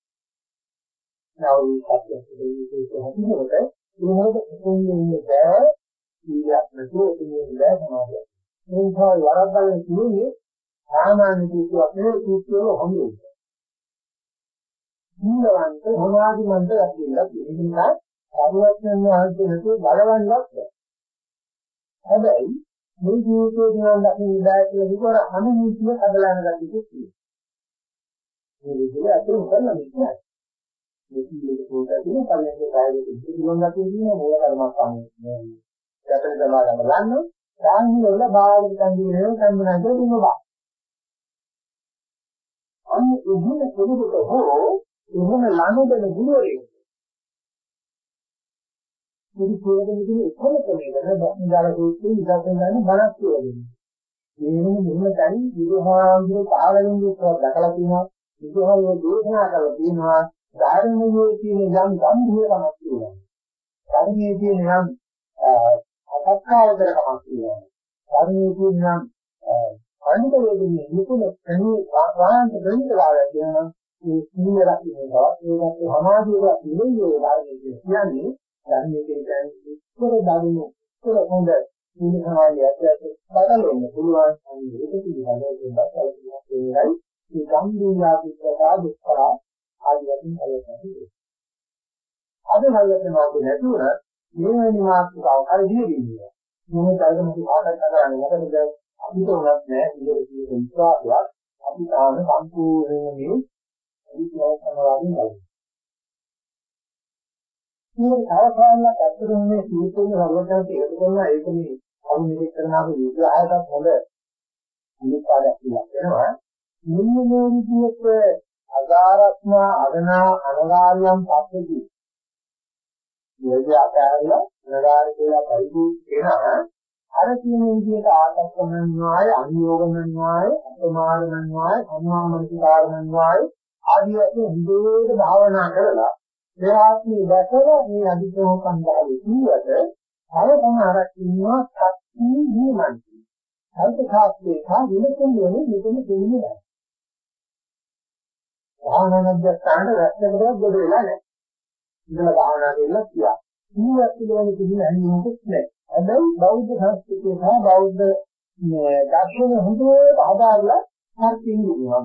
කියනවා. නවී සත්‍යයේ විශේෂ හැටියට මොනවද කියන්නේ ඉන්නේ බෑ. ඊයක් නැතුව ඉන්නේ බෑ සමාජය. ඒ නිසා වරද්දගෙන කියන්නේ සාමාන්‍ය කීතුවක් නෙවෙයි කීතුවල හොඳයි. ජීවන්ත මොනවාදිමන්ත ගැටිලා ඒක නිසා සරුවත්යන් වහන්සේ නැතුව බලවන්නත් බෑ. හැබැයි මේ ජීවිතේ දිනන දකින්න බෑ කියලා විතර අනිමිතිය හදලා යන ගැටියක් තියෙනවා. මේ විදිහට අතුරු කරලා මෙච්චරයි. මේ කීයේ පොතේ කලින් කායයේ ඉතිරිවන් ගැටිය කියන මූල කර්මස්ථානයේ යතන තමා ගන්න ගන්න රාහි වල බාහිර කන්දිනේ සම්බුනන්ට දුන්නා. අන්න එහෙම කෙනෙකුට හෝ එහෙම ළඟදන ගුරුවරයෙක් මේ ප්‍රයෝජන දෙන එකම ක්‍රමයක බන්දාල සූත්‍රයේ ඉස්සෙන් ගන්න බලක් කියලා. මේනෙම මෙහෙම තනි විදුහාඳුර පාලෙන් දුක්ඛ දැකලා තියෙනවා. විදුහාවේ දේශනා කරලා තියෙනවා. ධර්මයේ තියෙන යම් ගම්භීරකමක් තියෙනවා. ධර්මයේ තියෙන යම් අසත්කාරකමක් තියෙනවා. ධර්මයේ තියෙන යම් අනිත් වේදනේ නිකුල ප්‍රණී වාහන්ත ප්‍රණීතලාවය කියනවා මේ සීල රකින්න බව ඒකට සමාධිය නිරේ වේලාවේ කියන්නේ ධර්මයේ කියන්නේ ඉස්සර දරුණු ඉස්සර හොඳ සීල සමාධිය ඇතුළත බදලෙන්න පුළුවන් අනිත් ඒක පිළිබඳව දෙයක් කලකිරීමක් වෙනයි මේ ගම්බීයා පිටකා දුක්ඛ ආදී වශයෙන් කලකිරීම. අද හරියට නෝක නැතුව මේ වෙනි මාත්‍රාව කල්දී දෙන්නේ. මොන තරගම පාඩම් කරන්නේ මොකද අපිට උනත් නෑ ඉතින් කියන විශ්වාසයක් අපි තාම සම්පූර්ණයෙන්ම අවිද්‍යාව සමවාදින් බලනවා. මේ අවසානයක් ඇත්තටම මේ සීතුනේ වර්ගයන්ට එකතු කරනවා ඒක මේ අපි මේක කරන අපේ විග්‍රහයටත් හොඳ අනිපාදයක් කියලා වෙනවා. මෙන්න මේ විදිහට අගාරත්ම අගනා අනගාරියම් පස්සදී යෝගය අතහැරලා අනගාරය කියලා පරිදි වෙනවා අර කියන විදිහට ආතක්කමන්වාය අනියෝගමන්වාය අපමානමන්වාය සම්මාමනිකාරමන්වාය ආදී වශයෙන් විදේක භාවනා කරලා එයාත්මී දැකලා මේ අධිකෝම කන්දාවේ කිව්වට අර සමහරක් ඉන්නවා සත්‍ය නියමයි. හරිත ખાස්සේ කා විලකුණු වෙන්නේ මෙතන දෙන්නේ නැහැ. භාවනා මධ්‍යස්ථානට රැස්නකට ගොඩ වෙලා නැහැ. ඉඳලා භාවනා කරලා කියා. ඉන්නත් පිළිවෙල කිසිම හැංගීමක් නැහැ. හැබැයි බෞද්ධ සංස්කෘතිය සහ බෞද්ධ මේ දර්ශන හොඳට හදාarලා හරියින් ඉන්නවා.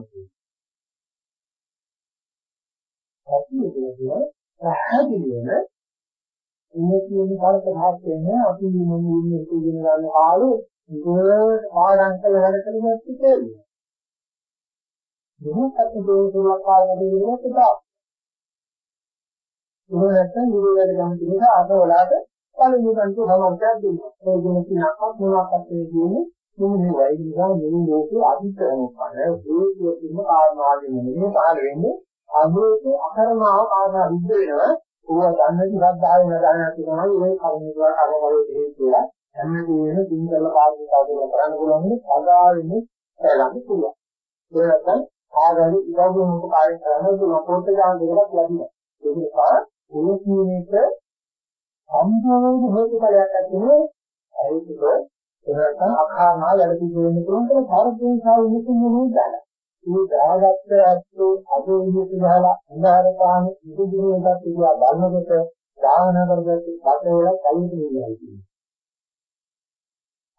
අපි කියන්නේ පැහැදිලිවම ඉන්නේ කියන කාලක භාග වෙන්නේ අපි මේ මුලින්ම ඉගෙන ගන්න කාලේ ඉතල පාඩම් කළ වැඩ කරගත්ත තේරෙනවා. මොහොතක් දෝෂයක් කාලෙදී ඉන්නකොට ඒක නැත්නම් ඉරියව්වට ගන්න තියෙන අසවලාට පළවෙනි කන්ට සමර්ථයක් දුන්නා. ඒ ගුණ කිනක්වත් මොනවාක්වත් කියන්නේ මේ වෛද්‍ය නිසා මේ ලෝකේ අධිකරණය කරන ඒ කියන කාරණාවලින් නෙමෙයි පහළ වෙන්නේ අභෝතේ අකරණාව කාරණා විද්ද වෙනවා. ඕවා ගන්න ශ්‍රද්ධාවේ නදානක් තමයි ඒ කර්මයේ කර්මවල හේතු කියලා හැම වෙලේම දින් කරලා පාවිච්චි කරලා කරන්න පුළුවන් නේ සදාවෙන්නේ කරන්න පුළුවන්. ඒ නැත්නම් ආගමී ඉවගුණ උපකාරය කරන දුන පොත් ගන්න දෙකක් ලැබිලා. ඒක නිසා ඔය කියන එක සම්පූර්ණ හේතුඵලයක් ඇතුලේ ඒකක එනකන් අඛානා වැඩ පිළිවෙන්න පුළුවන් කියලා සාර්ථකව සාවිනිකුන් නෙමෙයි දාලා. මේ දාගත්ත ඇත්තෝ අද විදිහට ගහලා අඳාර පාන ඉදිරියට කියලා බලනකොට ධාවනා කරගත්ත පතේල කලින් නියයි.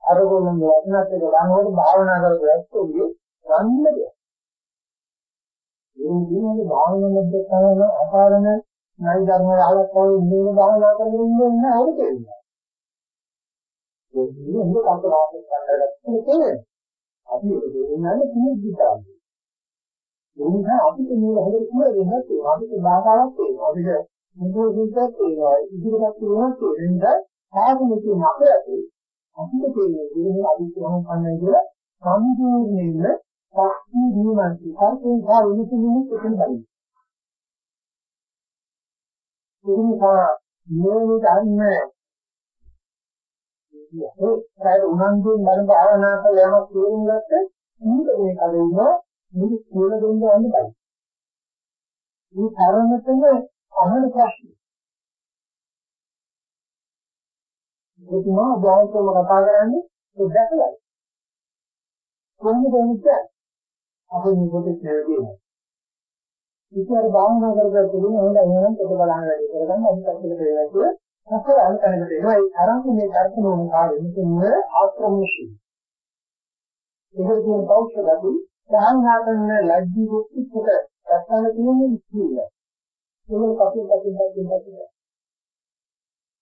අරගොල්ලන් වචනත් එක ගන්නකොට භාවනා කරලා ඇත්තෝගේ ගන්න දෙයක්. මේ දිනේ භාවනා මැද කරන අපාරණ නයි ධර්ම වලට කොයි ඉන්නේ භාවනා කරගෙන ඉන්නේ නැහැ ඒක කියන්නේ. ඒ කියන්නේ හොඳ කල්පනාවක් කරගන්න අපි ඒක දෙන්නන්නේ කිසි දිටාවක්. ඒ නිසා අපිට මේක හොඳට කියලා දෙන්නත් තියෙනවා. අපිට බාධාවක් තියෙනවා. අපිට මුදුව සිද්ධාක් තියෙනවා. ඉදිරියට තියෙනවා ඒ නිසා සාධනෙ තියෙන අපේ අපිට තියෙන්නේ ඉතින් අපි කොහොමද කරන්නේ කියලා සම්පූර්ණයෙන්ම ශක්තිය දීමන්ති. හරියට සාර විනිසුමින් එතන බලන්න. ඒ නිසා මේ ධර්ම ඒ උනන්දුවෙන් බලන භාවනා කරලා යමක් තේරුම් ගත්ත ඊට මේ කලින්ම මේ කියලා දෙන්න යන්න බෑ. මේ තරමටම අහන ප්‍රශ්න. ඒකම ජායකව කතා කරන්නේ ඒ දැකලා. කොහොමද එන්නේ? අපි මේ පොතේ කියනවා. ඉතින් භාවනා කරලා තිබුණ හොඳ එහෙනම් පොත බලන්න වැඩි කරගන්න අනිත් පැත්තට වෙනවා කියලා. හතර අන්තනකට එනවා ඒ තරම් මේ දර්ශනෝම කාර්යෙ මෙතන ආක්‍රමණශීලී. ඒක කියන පෞෂ ගති සාහනා කරන ලැජ්ජී කුච්චිට දැක්කම තියෙන ඉස්සිල. ඒක කපින් කපින් කපින් කපින්.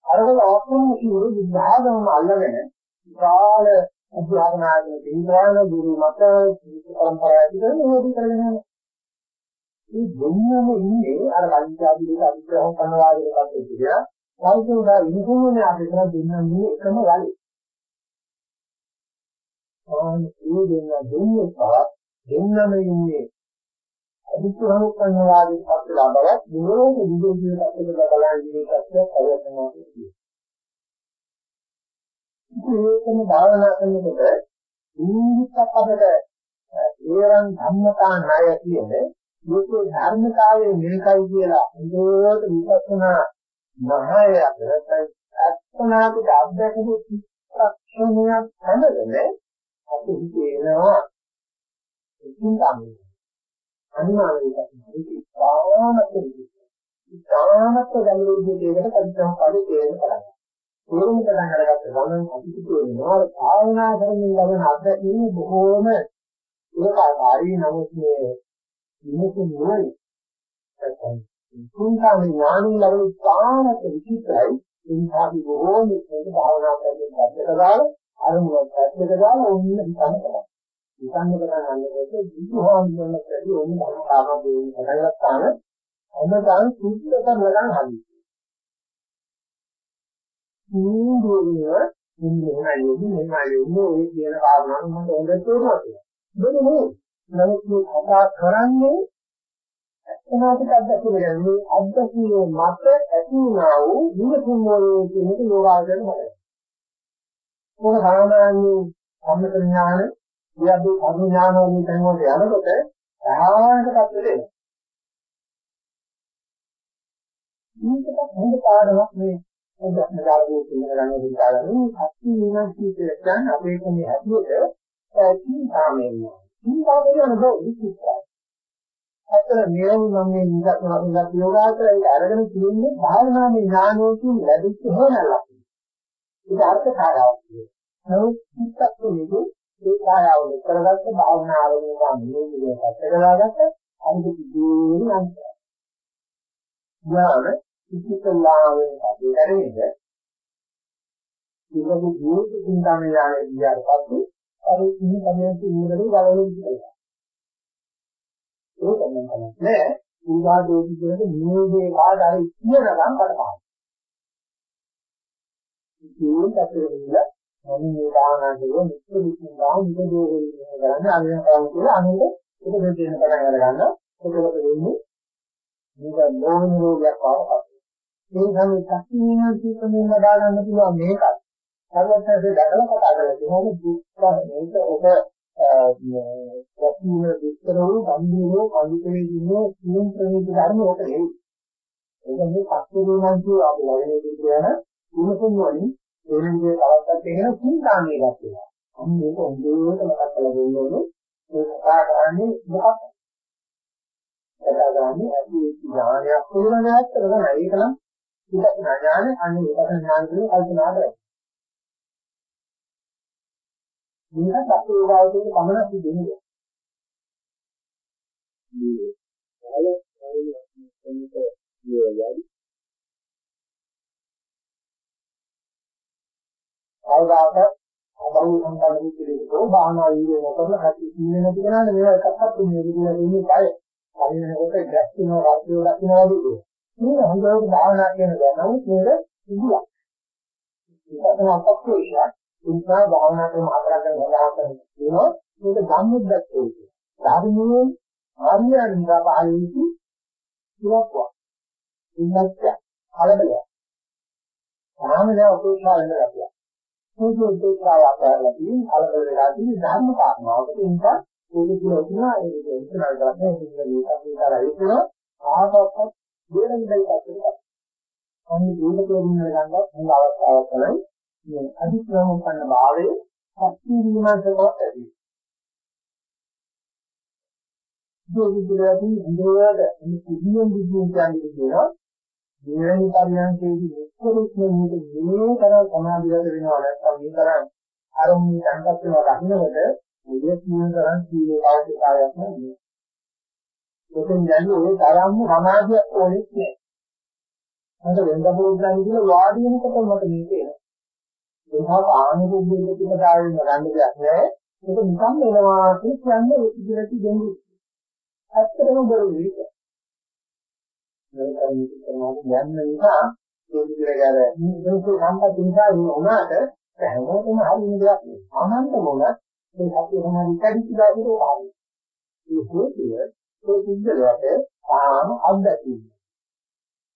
අරවල ආත්මශීල විභාගම අල්ලගෙන විශාල අධ්‍යාපනාගෙන තීව්‍රාන ගුරු මත පරම්පරාව ඉදන් මොකද කරගෙන යනවා. මේ දෙන්නම ඉන්නේ අර පංචාබිලක අවිග්‍රහ කරන වාදික පැත්තේ කියලා. සාහිත්‍යුදා ඉන්කුනේ අපිට දෙන්නන්නේ එකම වලේ. ආන් ඒ දෙන්න දෙන්නේ පහ දෙන්නම ඉන්නේ අදිත්‍යහනුකන්න වාදී පස්සලා බවත් විනෝද විදේශීය පැත්තට බලන ජීවිතයක් කරනවා කියන්නේ. ඒකම භාවනා කරනකොට ඉන්දිකක් අපිට ඒරන් ධම්මතා ණය කියන්නේ මේකේ ධර්මතාවයේ මේකයි කියලා ඒකට විපස්සනා මහායයක් නැත්නම් අත්නාට අධ්‍යක්ෂක චිත්තක්ෂණයක් හැදෙන්නේ අපි හිතේනවා චින්තාමය අනිවාර්යයෙන්ම ඒක ඉස්හාමත් ඉස්හාමත් ගැඹුරු විදිහට පරිස්සම් කාලේ තේරෙන්න කරන්නේ. තේරුම් ගන්න කරගත්ත ගමන් අපි කියනවා භාවනා කරමින් ලබන අත්දැකීම බොහෝම ඒකාකාරී නමුත් මේ විමුක්තිය නෙවෙයි. චින්තාමය ඥානින් ලබන ඉස්හාමත් විචිත්‍රයි. ඉන්හාපි බොහෝම මේක භාවනා කරමින් දැක්කදාල අරමුණක් දැක්කදාල ඔන්න හිතන්න කරා. හිතන්න පටන් ගන්නකොට බුදුහාමුදුරන කැටි ඔන්න ධර්මතාවක් දෙන්න පටන් ගත්තාම අමතන් සුද්ධ කරනකම් හරි. සීඳුරිය ඉන්නේ නැයෙන්නේ නැයෙන්නේ ඔය කියන කාරණා මම හොඳට තේරුණා. බෙද නෙවෙයි. නමුත් මේ කතා කරන්නේ ඇත්තනාටික අත්දැකීම ගැන මේ අත්දැකීම මත ඇති වුණා වූ විමුක්තිය කියන එක යෝගාවචරය මතයි. මොන සාමාන්‍යයෙන් සම්මත ඥාන විද්‍යාවේ කර්ම ඥාන වලින් තැන් වලට යනකොට සාමාන්‍ය තත්ත්වෙට මේකට හොඳ පාඩමක් මේ අධ්‍යාත්මකාරකෝ කියන ගන්න විදිහට අත්ති විනාශී කියන අපේ කමේ හැටියට චින්තාමය වෙනවා. චින්තාමය වෙනකොට විචිත්‍රයි. අතර නියම නම් මේ නිගත යෝගාචරය අරගෙන තියෙන්නේ භාවනාවේ ඥානෝකින් ලැබිච්ච හේනලක්. ඒක අර්ථ කාරාවක්. නමුත් පිටක් තුනේදී ඒ කායාව කරගත්ත භාවනාව වෙනවා මේ විදිහට කරලාගත්ත අනිත් කිසිම අන්තය. ඥාන ඉතිකලාවේ අපි කරන්නේ ඉතින් ජීවිත චින්තාමය යාගේ ගියාට පස්සේ අර ඉන්න කමියන්ස් ඉන්නකදී ගලවලු ඉතිකලා. ඒක නම් තමයි නෑ උදා දෝෂි කියන නියෝගයේ කාට හරි කියනනම් කඩපාන. ඉතින් ඇත්තටම මම මේ භාවනා කරුවා මෙච්චර දුක්ඛා නිරෝධය කරන්නේ අනිත් කාම කියලා අනුන්ට ඒක දෙන්න පටන් අර ගන්න. ඒකකට වෙන්නේ මේක ලෝහ නිරෝධයක් වඩපත්. ඒ තමයි සත්‍යීන සීකමෙන් ලබා ගන්න පුළුවන් මේක. සර්වඥයේ දැකලා කතා කරලා තියෙනවා දුක්ඛ මේක ඔබ සත්‍යීන දුක්ඛ වූ ගම්භීරෝ කඳුකේ දිනෝ සියුම් ප්‍රේත ධර්ම ඔක නෙවෙයි. ඒක මේ සත්‍යීන කියව අපි ලැබෙන කියන උණුසුම් වලින් එනිදී තවස්සක් කියන චින්තාමේ ගැටේ. අන්න මේක හොඳට මතක් කරලා දෙන්න ඕනේ. මේ කතා කරන්නේ මොකක්ද? කතා කරන්නේ ඇති ඥානයක් කියලා නෑත් කරගන්න. ඒක නම් පිටත් ඥානය අන්නේ ඒකට ඥාන කියන කල්පනා කරයි. මේක සත්‍යෝගාවතේ පමණක් දෙන්නේ. මේ කාල කාලයේ මේක යෝගයයි කවදාක අබහුව සම්පන්න විදිහට භාවනා වීර්ය නොකරන හැටි ඉන්නේ නැති කෙනාට මේවා එකක්වත් දෙන්නේ කියලා ඉන්නේ බය. හරිනකොට ගැස් වෙනවා රාත්‍රිය දකින්නවා වගේ. මේක හොඳට භාවනා කියන දේ නමුත් මේක ඉදුලක්. ඒකම අපක්ෂේෂය උන්සා භාවනා කරන හතරක් ගැන සඳහන් කරනවා. මේක ධම්මොද්දත්තේ. ධර්මයේ ආර්යයන්ගා පහළින්ති ඉලක්කයක්. ඉන්නත් කලබලයක්. සාමනය උපේක්ෂා වෙන ගැතියක්. මේක උපේක්ෂාව අත්හැරලා තියෙන කලබල වෙලා තියෙන ධර්ම කාරණාවක ඒ නිසා ඒක කියලා කියනවා ඒක ඉස්සරහ ගන්න ඉන්නේ මේක විතරයි ඒක ආවක්වත් දෙලෙන් දෙයක් අතට අනිත් ඒක තේරුම් ගන්නත් හොඳ අවස්ථාවක් තමයි මේ අධික්‍රම උපන්න භාවයේ ශක්ති විමර්ශනවත් ඇති. ඒ විදිහටදී ඉන්ද්‍රයද මේ කිසියම් විදිහකින් කියන්නේ කියනවා මෙවැනි පරියන්කේදී එක්කෙනෙක් මේක මේ තරම් සමාධිගත වෙනවා නැත්නම් මේ තරම් අරමුණේ සංකප්ප වෙනවා දකින්නකොට මේ කියන තරම් සීලේ අවශ්‍යතාවයක් නැහැ. ඒකෙන් යන්නේ ඒ තරම්ම සමාධිය ඕනෙත් නැහැ. අද වෙනදපොද්දන් කියලා වාඩි වෙනකොට මට මේක එනවා. ඒකත් ආනුභවයෙන් පිටදාවෙන් ගන්න දෙයක් නැහැ. ඒක නිකන් එනවා කියන්නේ ඉතිරටි දෙන්නේ. ඇත්තටම බොරුයි. මේක කරනවා යන්න නිසා ඒ විදිහට අර මේක සම්පත් නිසා වුණාට හැමෝටම හරින දෙයක් නෙවෙයි. අනන්ත මොනක් මේ සත්‍ය සමාධි කඩිච්ච දායකෝ ආවේ. ඒ හේතුව ඒ සිද්ධලට ආම අද්දැකීම.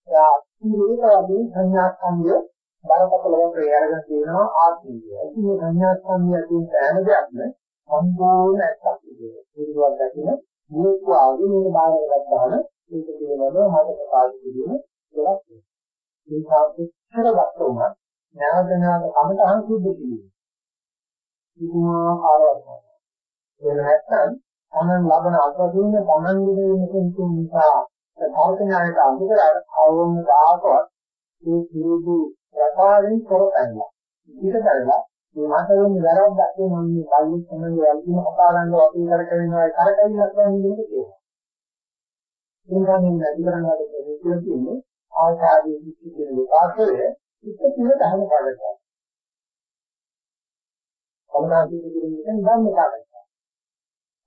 යා ඉරේකවදී සංඥාස්කන්ධය බරපතලව ප්‍රයෝගන තියෙනවා ආත්මය. ඉතින් මේ සංඥාස්කන්ධය කියන සෑම දෙයක්ම සම්පූර්ණ ඇත්තක් විදියට. පිළිවෙලක් දැකින මේක ආගේ මේ බාරකට ගන්න ඒක පිළිබඳව මට ප්‍රකාශ කිරීම ගොඩක් මේ සාපේක්ෂව ගත්තොත් නැවත නැවත කමට අනුසුද්ධ කිරීම. පුදුමාකාරවත් වෙන නැත්නම් තමන් ලබන අත්දැකීම තමන්ගේ වෙනකින් නිසා තර්කඥානයට අනුව අවුරුම දායකවත් ඒ කිරුදු රටාවෙන් කරපැන්නා. ඊට කරලා මේ මාතරුන් වැරද්දක් මම මේ බල්ලි සමග යල්කින කතා කරනවා අපි කරකවෙනවා කරකවිලක් දැන් ඉන්නේ කියලා. එනිසා මේ නැති කරන්නට තියෙන්නේ ආශාදී කිසි කියන විකාශය ඉස්ස කියන ධර්ම පාඩකයක්. සම්මාදී කියන ධර්ම පාඩකයක්.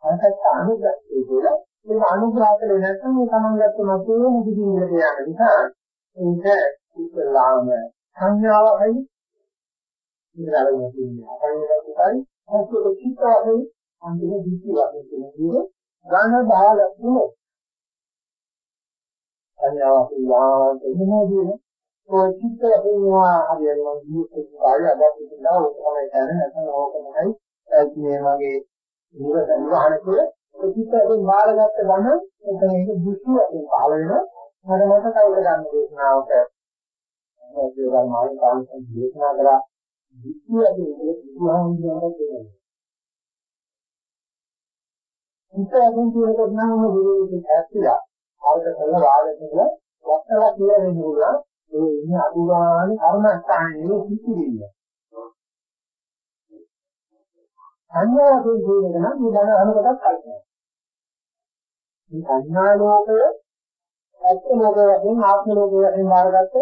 අන්තත් අනුගතේ කියලා ඒක අනුග්‍රහකලේ නැත්නම් මේ Taman ගත්ත මතේ මුදිකින් ඉඳ යන නිසා ඒක ඉස්ලාම සංඥාවයි ඉඳලාගෙන තියෙන්නේ. අපරිණතයි අසුර චිත්තවයි අන්තිම දීති වශයෙන් කියන්නේ ගාන බාල තුනේ සංඥාවක් යාන්ත එනෝදී ඔය චිත්ත වේවා හරියනවා ජීවිතේ කාර්ය අදත් ඉඳලා ඕක තමයි කියන්නේ නැත්නම් ඕක තමයි මේ වගේ නිවස නිවහනකේ ඔය චිත්ත වේන් බාරගත්ත ගමන් එතන ඒක දුෂ්ටි වශයෙන් පහළ වෙනවා. මට මතකයි ගන්න දේශනාවක මේ ධර්මයන් කාන්තෙන් දේශනා කරා. දුෂ්ටි වශයෙන් බුදුහාමුදුරුවෝ කියනවා චිත්ත වේන් කියනකොට නම් මොකද ඇත්තලා ආයත කළ වාදකල වත්තලා කියලා දෙන්නුනා ඒ ඉන්නේ අතුගාන කර්මස්ථානයේ සිටින්න. සංඥාවෙන් කියන එක නම් මේ දැන අනුකටත් කල්පනා. මේ සංඥා ලෝකය ඇත්ත ලෝකය වශයෙන් ආත්ම ලෝකය වශයෙන් බාරගත්ත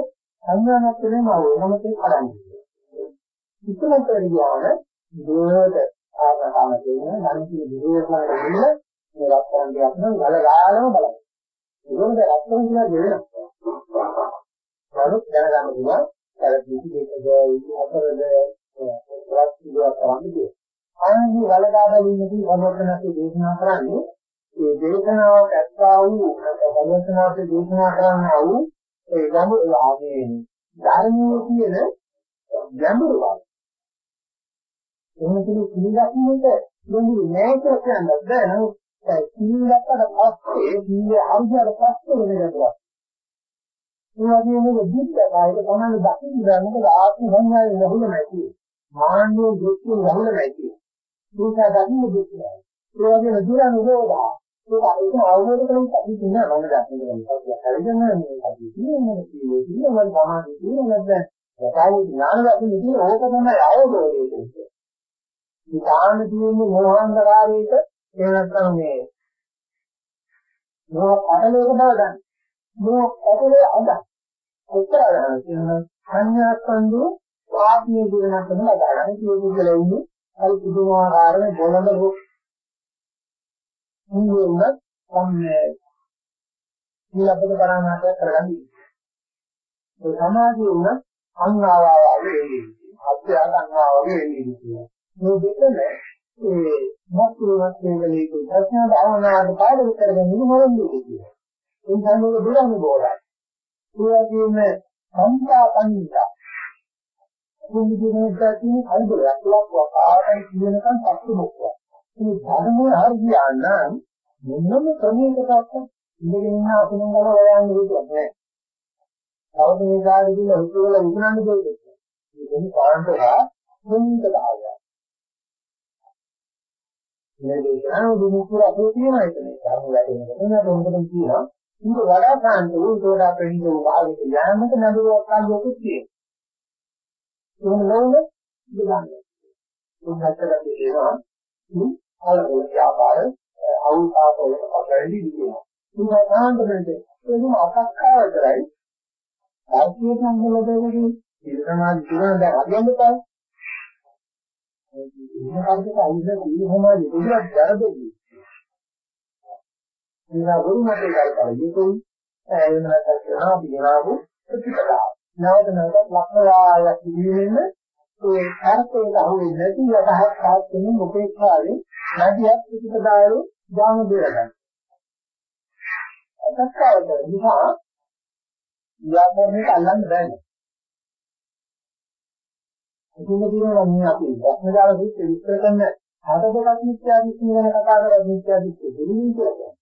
සංඥාවක් නෙමෙයි නමුත් ඒක කඩන්නේ. ඉක්මනට කියවන දුරට ආකාරන කියන නම් කියන විදිහට මේ රත්තරන් දෙයක් නම් ගල ගාලම බලන්න. ඒකෝද රත්න කියලා දෙවෙනවා. නමුත් දැනගන්න පුළුවන් අර කිසි දෙයකද අතරද ප්‍රතික්‍රියා කරන්නේ. ආනන්දි වලදාද වින්නදී වනෝකනසේ දේශනා කරන්නේ ඒ දේශනාවක් ඇත්තා වූ වනෝකනාසේ දේශනා කරන්නා වූ ඒ ගැඹුරු ආගේ ධර්මයේ කියන ගැඹුරු බව. එහෙම කිසි පිළිගන්නට දුන්නේ නැහැ කියලා කියන්නත් බෑ. නමුත් සීලකට පස්සේ සීල අර්ධයට පස්සේ වෙන ගැටලුවක්. ඒ වගේම බුද්ධකායක තමයි දකින්න මොකද ආත්ම සංඥාවේ ලැබුණ නැති. මාන්නේ දෘෂ්ටි ලැබුණ නැති. දුක දකින්න දුක්ඛය. ඒ වගේම දුර නිරෝධා. ඒක ඒක අවබෝධ කරගන්න අපි කියන මම දකින්න ඕනේ. හරිදම මේ අපි කියන්නේ කියන්නේ කියන්නේ සමාධි කියන්නේ නැත්නම් යථාර්ථ ඥාන දකින්න කියන ඕක තමයි අවබෝධය කියන්නේ. මේ තාන්න තියෙන්නේ මොහොන්දකාරයක එහෙම නැත්නම් මේ මොහ අටලයක බව ගන්න. මොහ අටලේ අඳ. උත්තර කියන සංඥාස්කන්ධ ආත්මීය ජීවනක් තමයි ලබන්නේ. මේ විදිහට ඉන්නේ අර පුදුමාකාර බොළඳ රූප. නියුන සම්මේ ඊළඟට කරානාට කරගන්නේ. ඒ සමාධිය උන අංගාවා වගේ වෙන්නේ. අත්‍යය අංගාවා වගේ වෙන්නේ. මේ දෙකම ඒ මොකක්වත් කියන්නේ ප්‍රශ්න භාවනාවට පාඩම කරගෙන මොනවද කියන්නේ. ඒ සම්මෝධ දුරන්නේ බෝරයි. ඒ වගේම සංකාපන්නික. මුදිනේ දැකින කල්බලයක් ලක්වක් ආයතන කියනකම් පස්සු මොකක්ද. මේ ධර්මයේ හරියා නම් මොනම ක්‍රමයකටවත් ඉඳගෙන ඉන්න අසුනංගල වයන් විදියක් නෑ. තව මේ කාර්යදී හිතුවල විකුණන්න දෙයක්. මේක කාන්තරා මුන්ට දාගන්න. මේ දේශනාව දුමුකුර අපේ තියෙන එක නේ. ධර්ම වැඩෙනකොට නේද මොකද කියනවා. ඊට වඩා කාන්ත වූ උඩට අපෙන් දෝ භාවිත යාමක නඩුවක් කාලයකුත් තියෙනවා. ඒක නෝන දෙගන්නේ. ඒ හැටට කියනවා. අලගල ව්‍යාපාර අවුල්තාවවල පතරලි දිනවා. ඒක කාන්තෙන්ද ඒක අකක්කාව කරයි. ආර්ථික සංගලදේදී ඉර සමාජ ජීවන දැන් අදින්න බෑ. ඉන්නකල්ට අයිද දීහම දෙවියක් දරදෙවි. ඒවා වුණාට ඒකයි කලියුතුයි. එහෙම නැත්නම් කියනවා පියාඹු ප්‍රතිපදාව. නැවත නැවත ලක්ෂයාය පිළිවෙන්න ඒ අර්ථයට අහුවෙන්නේ නැති යටහත් සාස්ත්‍රයෙන් උපේක්ෂාවේ නැතිවත් ප්‍රතිපදාවේ ඥාන දෙරගන්න. අතක්කාවද නිසා ව්‍යාකරණයට අල්ලන්න බෑ. එතුම කියනවා මේ අපි භ්‍රමජාල සූත්‍රය විස්තර කරන හත දෙකක් මිත්‍යා දෘෂ්ටි ගැන කතා කරලා මිත්‍යා දෘෂ්ටි දෙලින් කියලා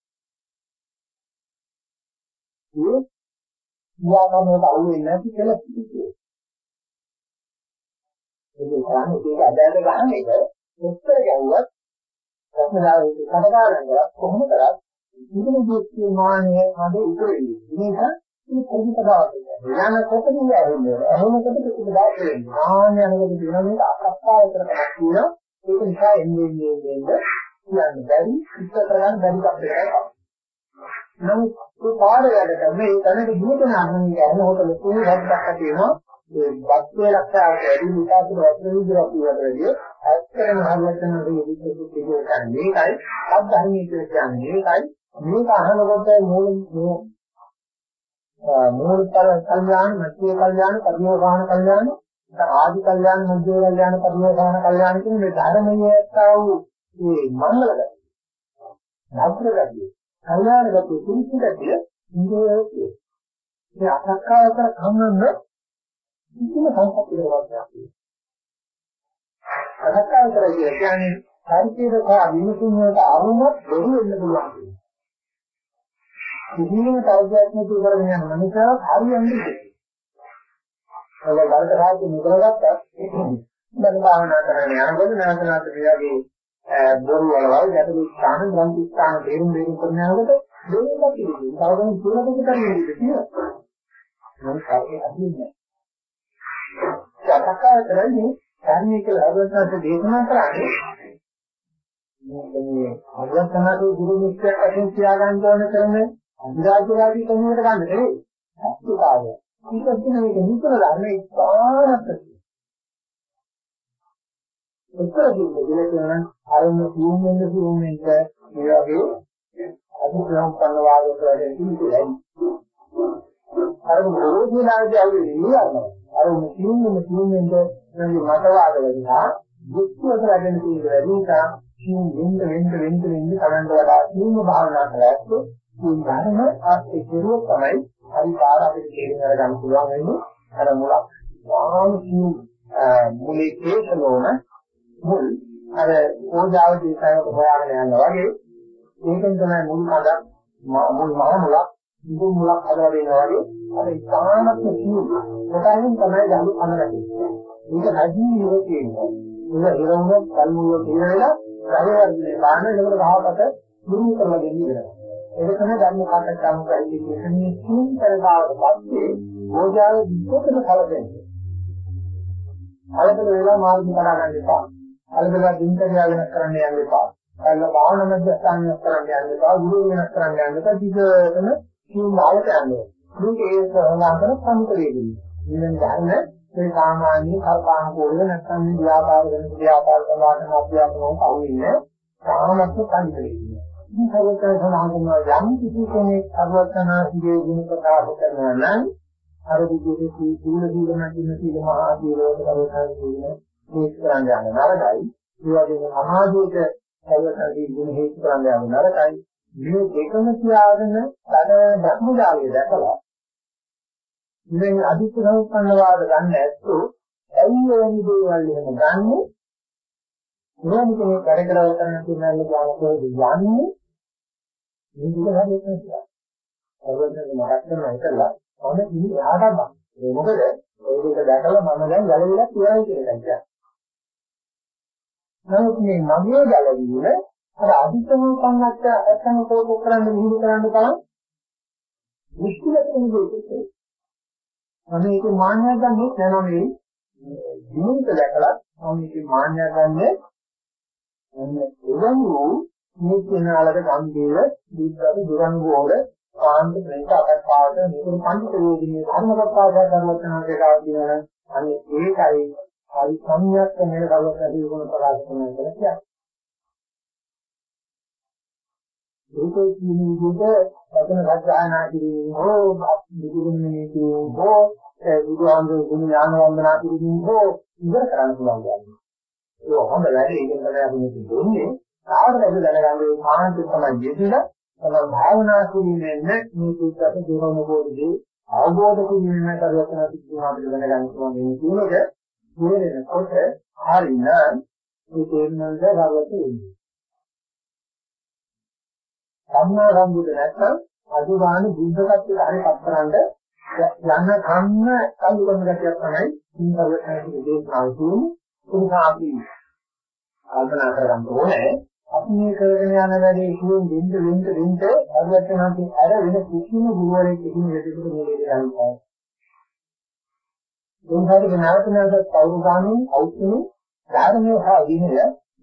කියන්නේ. ඒ යාමනෝට අහු වෙන්නේ නැති කියලා කිව්වේ. ඒක කරන්නේ ඒක අදාළ ගන්න එක උත්තර ගැව්වත් ප්‍රශ්නාවලිය කඩදාගෙන කරලා කොහොම කරත් ඉදිරි දෘෂ්ටි මානය හද ඉතුරු වෙන්නේ. මේක මේ පොදුකතාවක්. ඥාන කොතනින්ද ඇහෙන්නේ? ඇහෙනකොට ප්‍රතිපදාවක් වෙන්නේ. ආඥානකට කියන මේක අසත්‍යයතරකමක් කියන ඒක නිසා එන්නේ එන්නේ එන්නේ කියන්න බැරි ඉස්ස කරගන්න බැරි කප්පයකට. නමුත් ඒ පාඩ වැඩ කරන මේ තැනට ගිහින් අරගෙන යනකොට ලොකු වැඩක් තියෙනවා. ඒ වස්තුවේ ලක්ෂණයට වැඩි විකාශන වස්තු විදිහට කියවලදී ඇත්තටම හරියටම මේ විදිහට කියන්නේ මේකයි අත්ධර්මයේ කියන්නේ මේකයි මේක අහනකොට මූල මූලතර කල්යාණ මධ්‍ය කල්යාණ පරිෝධාන කල්යාණ ආදි කල්යාණ මධ්‍ය කල්යාණ පරිෝධාන කල්යාණ කියන මේ ධර්මයේ ඇත්තව මේ මංගල ගතිය. නතර ගතිය. කල්යාණ ගතිය කුංචි ගතිය ඉන්දියාවේ. මේ අසක්කායතර කන්නන්න කිසිම සංකප්පයක් නැහැ. අසක්කායතර කියන්නේ පරිච්ඡේදක විමුතුන් වලට ආවොත් බොරු වෙන්න පුළුවන්. කිසිම තර්කයක් නැතුව කරගෙන යන මනුස්සයෙක් හරියන්නේ නැහැ. ඔය වලට රාජ්‍ය මුදලගත්තා. දැන් භාවනා කරගෙන යනකොට නැවත නැවත මෙයාගේ බොරු වලවල් ගැටලු ස්ථාන ග්‍රන්ථි ස්ථාන තේරුම් දෙන්න කරනකොට දෙයක් තිබුණා. තවගෙන පුරදක කරන්නේ කියලා. මම කාගේ අදින්නේ. සකසා කරන්නේ ධර්මයේ කියලා අවබෝධයට දේශනා කරන්නේ මේ අග්‍රතනතු ගුරු මිත්‍යක් වශයෙන් තියාගන්න ඕන කරන්නේ අධිරාජ්‍යවාදී කෙනෙකුට ගන්න නෙවෙයි. අත්කාරය. ඒක කියන මේක නිතර ධර්මයේ ඉස්පාරත්. උත්තර දෙන්නේ කියන අරමුණ සිුම්ෙන්ද සිුම්ෙන්ද මේ වගේ අධිසම්පන්න වාදයක් වැඩි කිසිලයි. අර මොරෝධිලාදී ආවේ නියarno. අර සිුම්ෙන්ද සිුම්ෙන්ද මේ මතවාද වෙනවා. දුක්ඛ කරගෙන තියෙන වැඩි නිසා සිුම් වෙන්න වෙන්න වෙන්න වෙන්න කරන්න වඩා සිුම් භාවනා කරලා මේ ධර්ම ආස්ති කෙරුවොත් තමයි හරි පාර අපිට තේරුම් ගන්න පුළුවන් වෙන්නේ අර මුලක්. වාම කිව් මුලේ තේසනෝන මුල් අර ඕජාව දේශයක හොයාගෙන යනවා වගේ ඒකෙන් තමයි මුල් මඩක් මුල් මහ මුලක් මුල් මුලක් හදලා දෙනවා වගේ අර ඉතාමත්ම කිව් කොටින් තමයි ධර්ම අනරන්නේ. ඒක රජීවීව කියනවා. ඒක හිරුණොත් කල්මුල කියලා රජවර්ගනේ බාන එනකොට ගහකට මුරු කරලා දෙන්නේ වෙනවා. ඒක තමයි ධර්ම කාටච්චාම කරන්නේ කියන්නේ සූන්තරතාවට පස්සේ ඕජාව විකෝතන කලදෙන්නේ. කලබල වෙලා මාර්ග කඩා ගන්න එපා. කලබල දිනචර්යා වෙනස් කරන්න යන්න එපා. කල්ල භාවනා මධ්‍යස්ථාන වෙනස් කරන්න යන්න එපා. ගුරු වෙනස් කරන්න යන්න එපා. දිගටම සූන් භාවයට යන්න ඕනේ. මේක ඒ සහනාකර සම්පූර්ණයෙන්නේ. මේ ධර්ම මේ සාමාන්‍ය කල්පානුකූලව නැත්නම් ව්‍යාපාර වෙන ව්‍යාපාර සමාජන අධ්‍යාපනය කවුන්නේ සාමත්ව කන්දරේ. මේ සර්වතර සමාගම යම් කිසි කෙනෙක් අරවතනාසිගේ ගුණ ප්‍රකාශ කරනවා නම් අර විදිහට සීල සීලම කියන සීල මහා සීලවල සර්වතන කියන මේ කරන්න යන නරකයි ඒ වගේම සමාජයේට සර්වතනගේ ගුණ හේතු කරන්න යන නරකයි මේ දෙකම තියාගෙන අර ධර්මජාලය දැකලා ඉතින් අදිත්‍ය සම්පන්න වාද ගන්න ඇත්තෝ ඇයි එවැනි දේවල් එහෙම ගන්නෙ මෙවැනි කෙනෙක් වැඩ කරව කරන තුනල්ල ගානකෝද යන්නේ මේ දුක හරියට නැහැ. අවබෝධයෙන් මතක් කරනවා ඉතලා මම ඉන්නේ එහාට බං. ඒ මොකද ඒ දෙක දැකලා මම දැන් ගැලවිලා කියයි කියලා කියන්නේ. නමුත් මේ මගේ ගැලවීම අර අධිකම පන්නච්ච අත්තම කෝප කරන්න විහිළු කරන්න බලන්න. මුස්කුලකින් දෙන්නේ. අනේ ඒක මාන්නයක් ගන්නෙ නැනෝ මේ ජීවිත දැකලා මම මේක මාන්නයක් ගන්නෙ අන්න එවන් වූ මේ කෙනාලට ගම්බීර දීප්‍රති දුරංගෝල කාන්ත ප්‍රේත අකටපාද මේක පඬිත වේදිනේ ධර්ම කතාවක් කරනවාට කාව කියනවා අනේ ඒකයි හරි සම්‍යක් වෙන දවස් ඇති වුණ ප්‍රකාශ කරනවා කියලා කියන්නේ. ඒකේ කියන විදිහට වචන සත්‍යයනා කිරීම හෝ බුදුගුණයේ කිරීම හෝ බුදුහාමුදුරුවෝ ගුණ ඥාන වන්දනා කිරීම හෝ ඉවර කරන්න පුළුවන් කියන්නේ. ඒක හොඳ වැඩි ඉගෙන ගන්න අපි මේ දෙන්නේ ආවරණය දැනගන්නේ කාන්ත තමයි යෙදিলা තමයි භාවනා කිරීමෙන් මේ සුත්තට දුරම පොඩි අවබෝධ කිරීමෙන් කරවතන සිද්ධාන්ත දැනගන්න පුළුවන් මේ කියනක තේරෙනකොට හරිනම් මේ තේරෙනවද ගලවත එන්නේ. සම්මා සම්බුද නැත්නම් අදුවාන බුද්ධකත්වයට හරි පත්තරන්න යන්න කන්න කඳු කරන ගැටියක් තමයි ඉන්දරට දේශනාව කියන්නේ. උන්හා අපි කල්පනා කරගන්න ඕනේ අපි මේ කරගෙන යන වැඩේ ඉතින් දෙන්න දෙන්න දෙන්න අරවැටෙනාදී අර වෙන කිසිම ගුරුවරයෙක් කිසිම දෙයකට මේ දෙයක් කරන්නේ දුන්හරිගේ නැවත නැවත කවුරු ගාමින් අවුත්තුනේ ධර්මයේ සහ විනය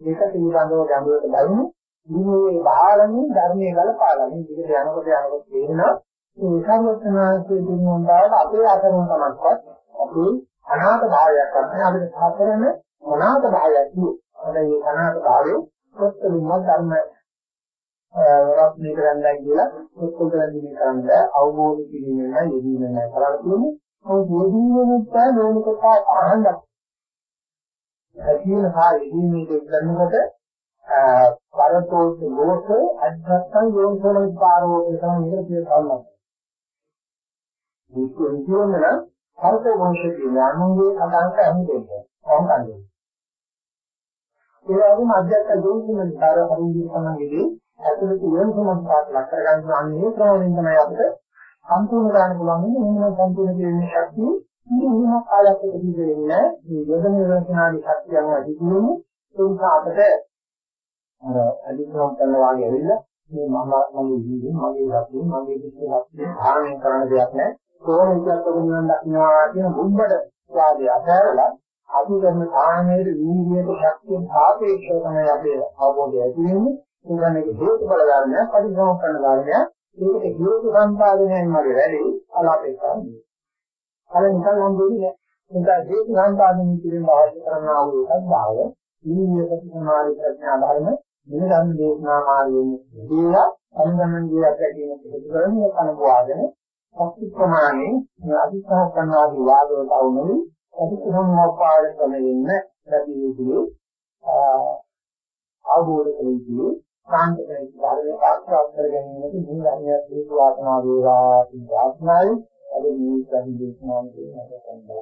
දෙක පිළිබඳව ගැඹුරට බලමු. විනයේ බාලමින් ධර්මයේ ගලපාලමින් විදිහට යනකොට යනකොට තේරෙනවා. මේ සර්වඥාන්සේ දිනුම්බාට අපේ අතරින් තමක්වත් අපේ අනාථ භාවයක් නැහැ අපිට සාතරන අනාථ භාවයක් නෙවෙයි. අර මේ අනාථ භාවයේ ප්‍රත්‍යවිමත් ධර්ම රත්නේ කරන්නයි කියලා ප්‍රත්‍යක්ෂ කරන්නේ අවබෝධ කිරීමෙන් යෙදීමෙන් කරන්නේ ඔය යෙදීමෙන් තමයි නෝනිකට අහන්න. ඇතිවෙන හා යෙදීමේ දෙන්නකොට පරතෝත් ගෝස අධ්‍යාත්ම යෝනිසෝන විපාරෝ තමයි මේක කියනවා. මේක කියනවා පරතෝ වංශයේ ඥානෝගේ අදාංක අහුදෙන්නේ. කොහොමද? ඒ වගේම අධ්‍යාත්ම යෝනිසෝන විපාර හරියට තමයි ඇතුළත යෝනිසෝන විපාර ලක් කරගන්න අන්නේ ක්‍රමයෙන් තමයි අපිට සම්පූර්ණ ගන්න පුළුවන් වෙන්නේ. එහෙම සම්පූර්ණ කිරීමේ ශක්තිය ඉතින් එහෙම කාලයක් ඉඳී වෙන්නේ මේ යොදන නිරෝධනාදී ශක්තිය අනුව ඇතිවෙන්නේ ඒ නිසා අපිට අර අධික්‍රම කරනවා වගේ ඇවිල්ලා මේ මම මගේ ජීවිතේ මගේ රත්නේ මගේ විශ්ව රත්නේ ධාරණය කරන දෙයක් නෑ කොහොම විචාර කරගෙන දක්නවා කියන බුද්ධඩ වාදය අතහැරලා අපි කරන සාමයේ වීර්යයට ශක්තිය සාපේක්ෂව තමයි අපේ අවබෝධය ඇති වෙන්නේ ඒ කියන්නේ හේතු බල ධර්මයක් පරිසම් කරන ධර්මයක් ඒකට හේතු සම්පාදනයයි මගේ වැඩි අලාපේක්ෂා නෙවෙයි. අර නිකන් හම්බෙන්නේ නෑ. ඒක හේතු සම්පාදනය කිරීම අවශ්‍ය කරනා වූ එකක් බාල නිවියක සමාධි ප්‍රඥා ධර්ම මෙලන් දේශනා මාර්ගයෙන් දීලා අනුගමන දී අත්දැකීම පිටු කරන්නේ කනවාදන ශක්ති ප්‍රමාණය අධිෂ්ඨාන කරනාදී වාදවලට අවුනෙමි අධිෂ්ඨාන මොපාද ක්‍රමයෙන් ලැබී යුතුයි අවබෝධ කරගන්නේ කාන්තකේ ධර්මයේ සාක්ෂාත් කර ගැනීමට මේ ධර්මයේ හේතු වාසනා වේවා කියන ප්‍රාර්ථනාවයි අද මේ ධර්ම දේශනාවේ නේද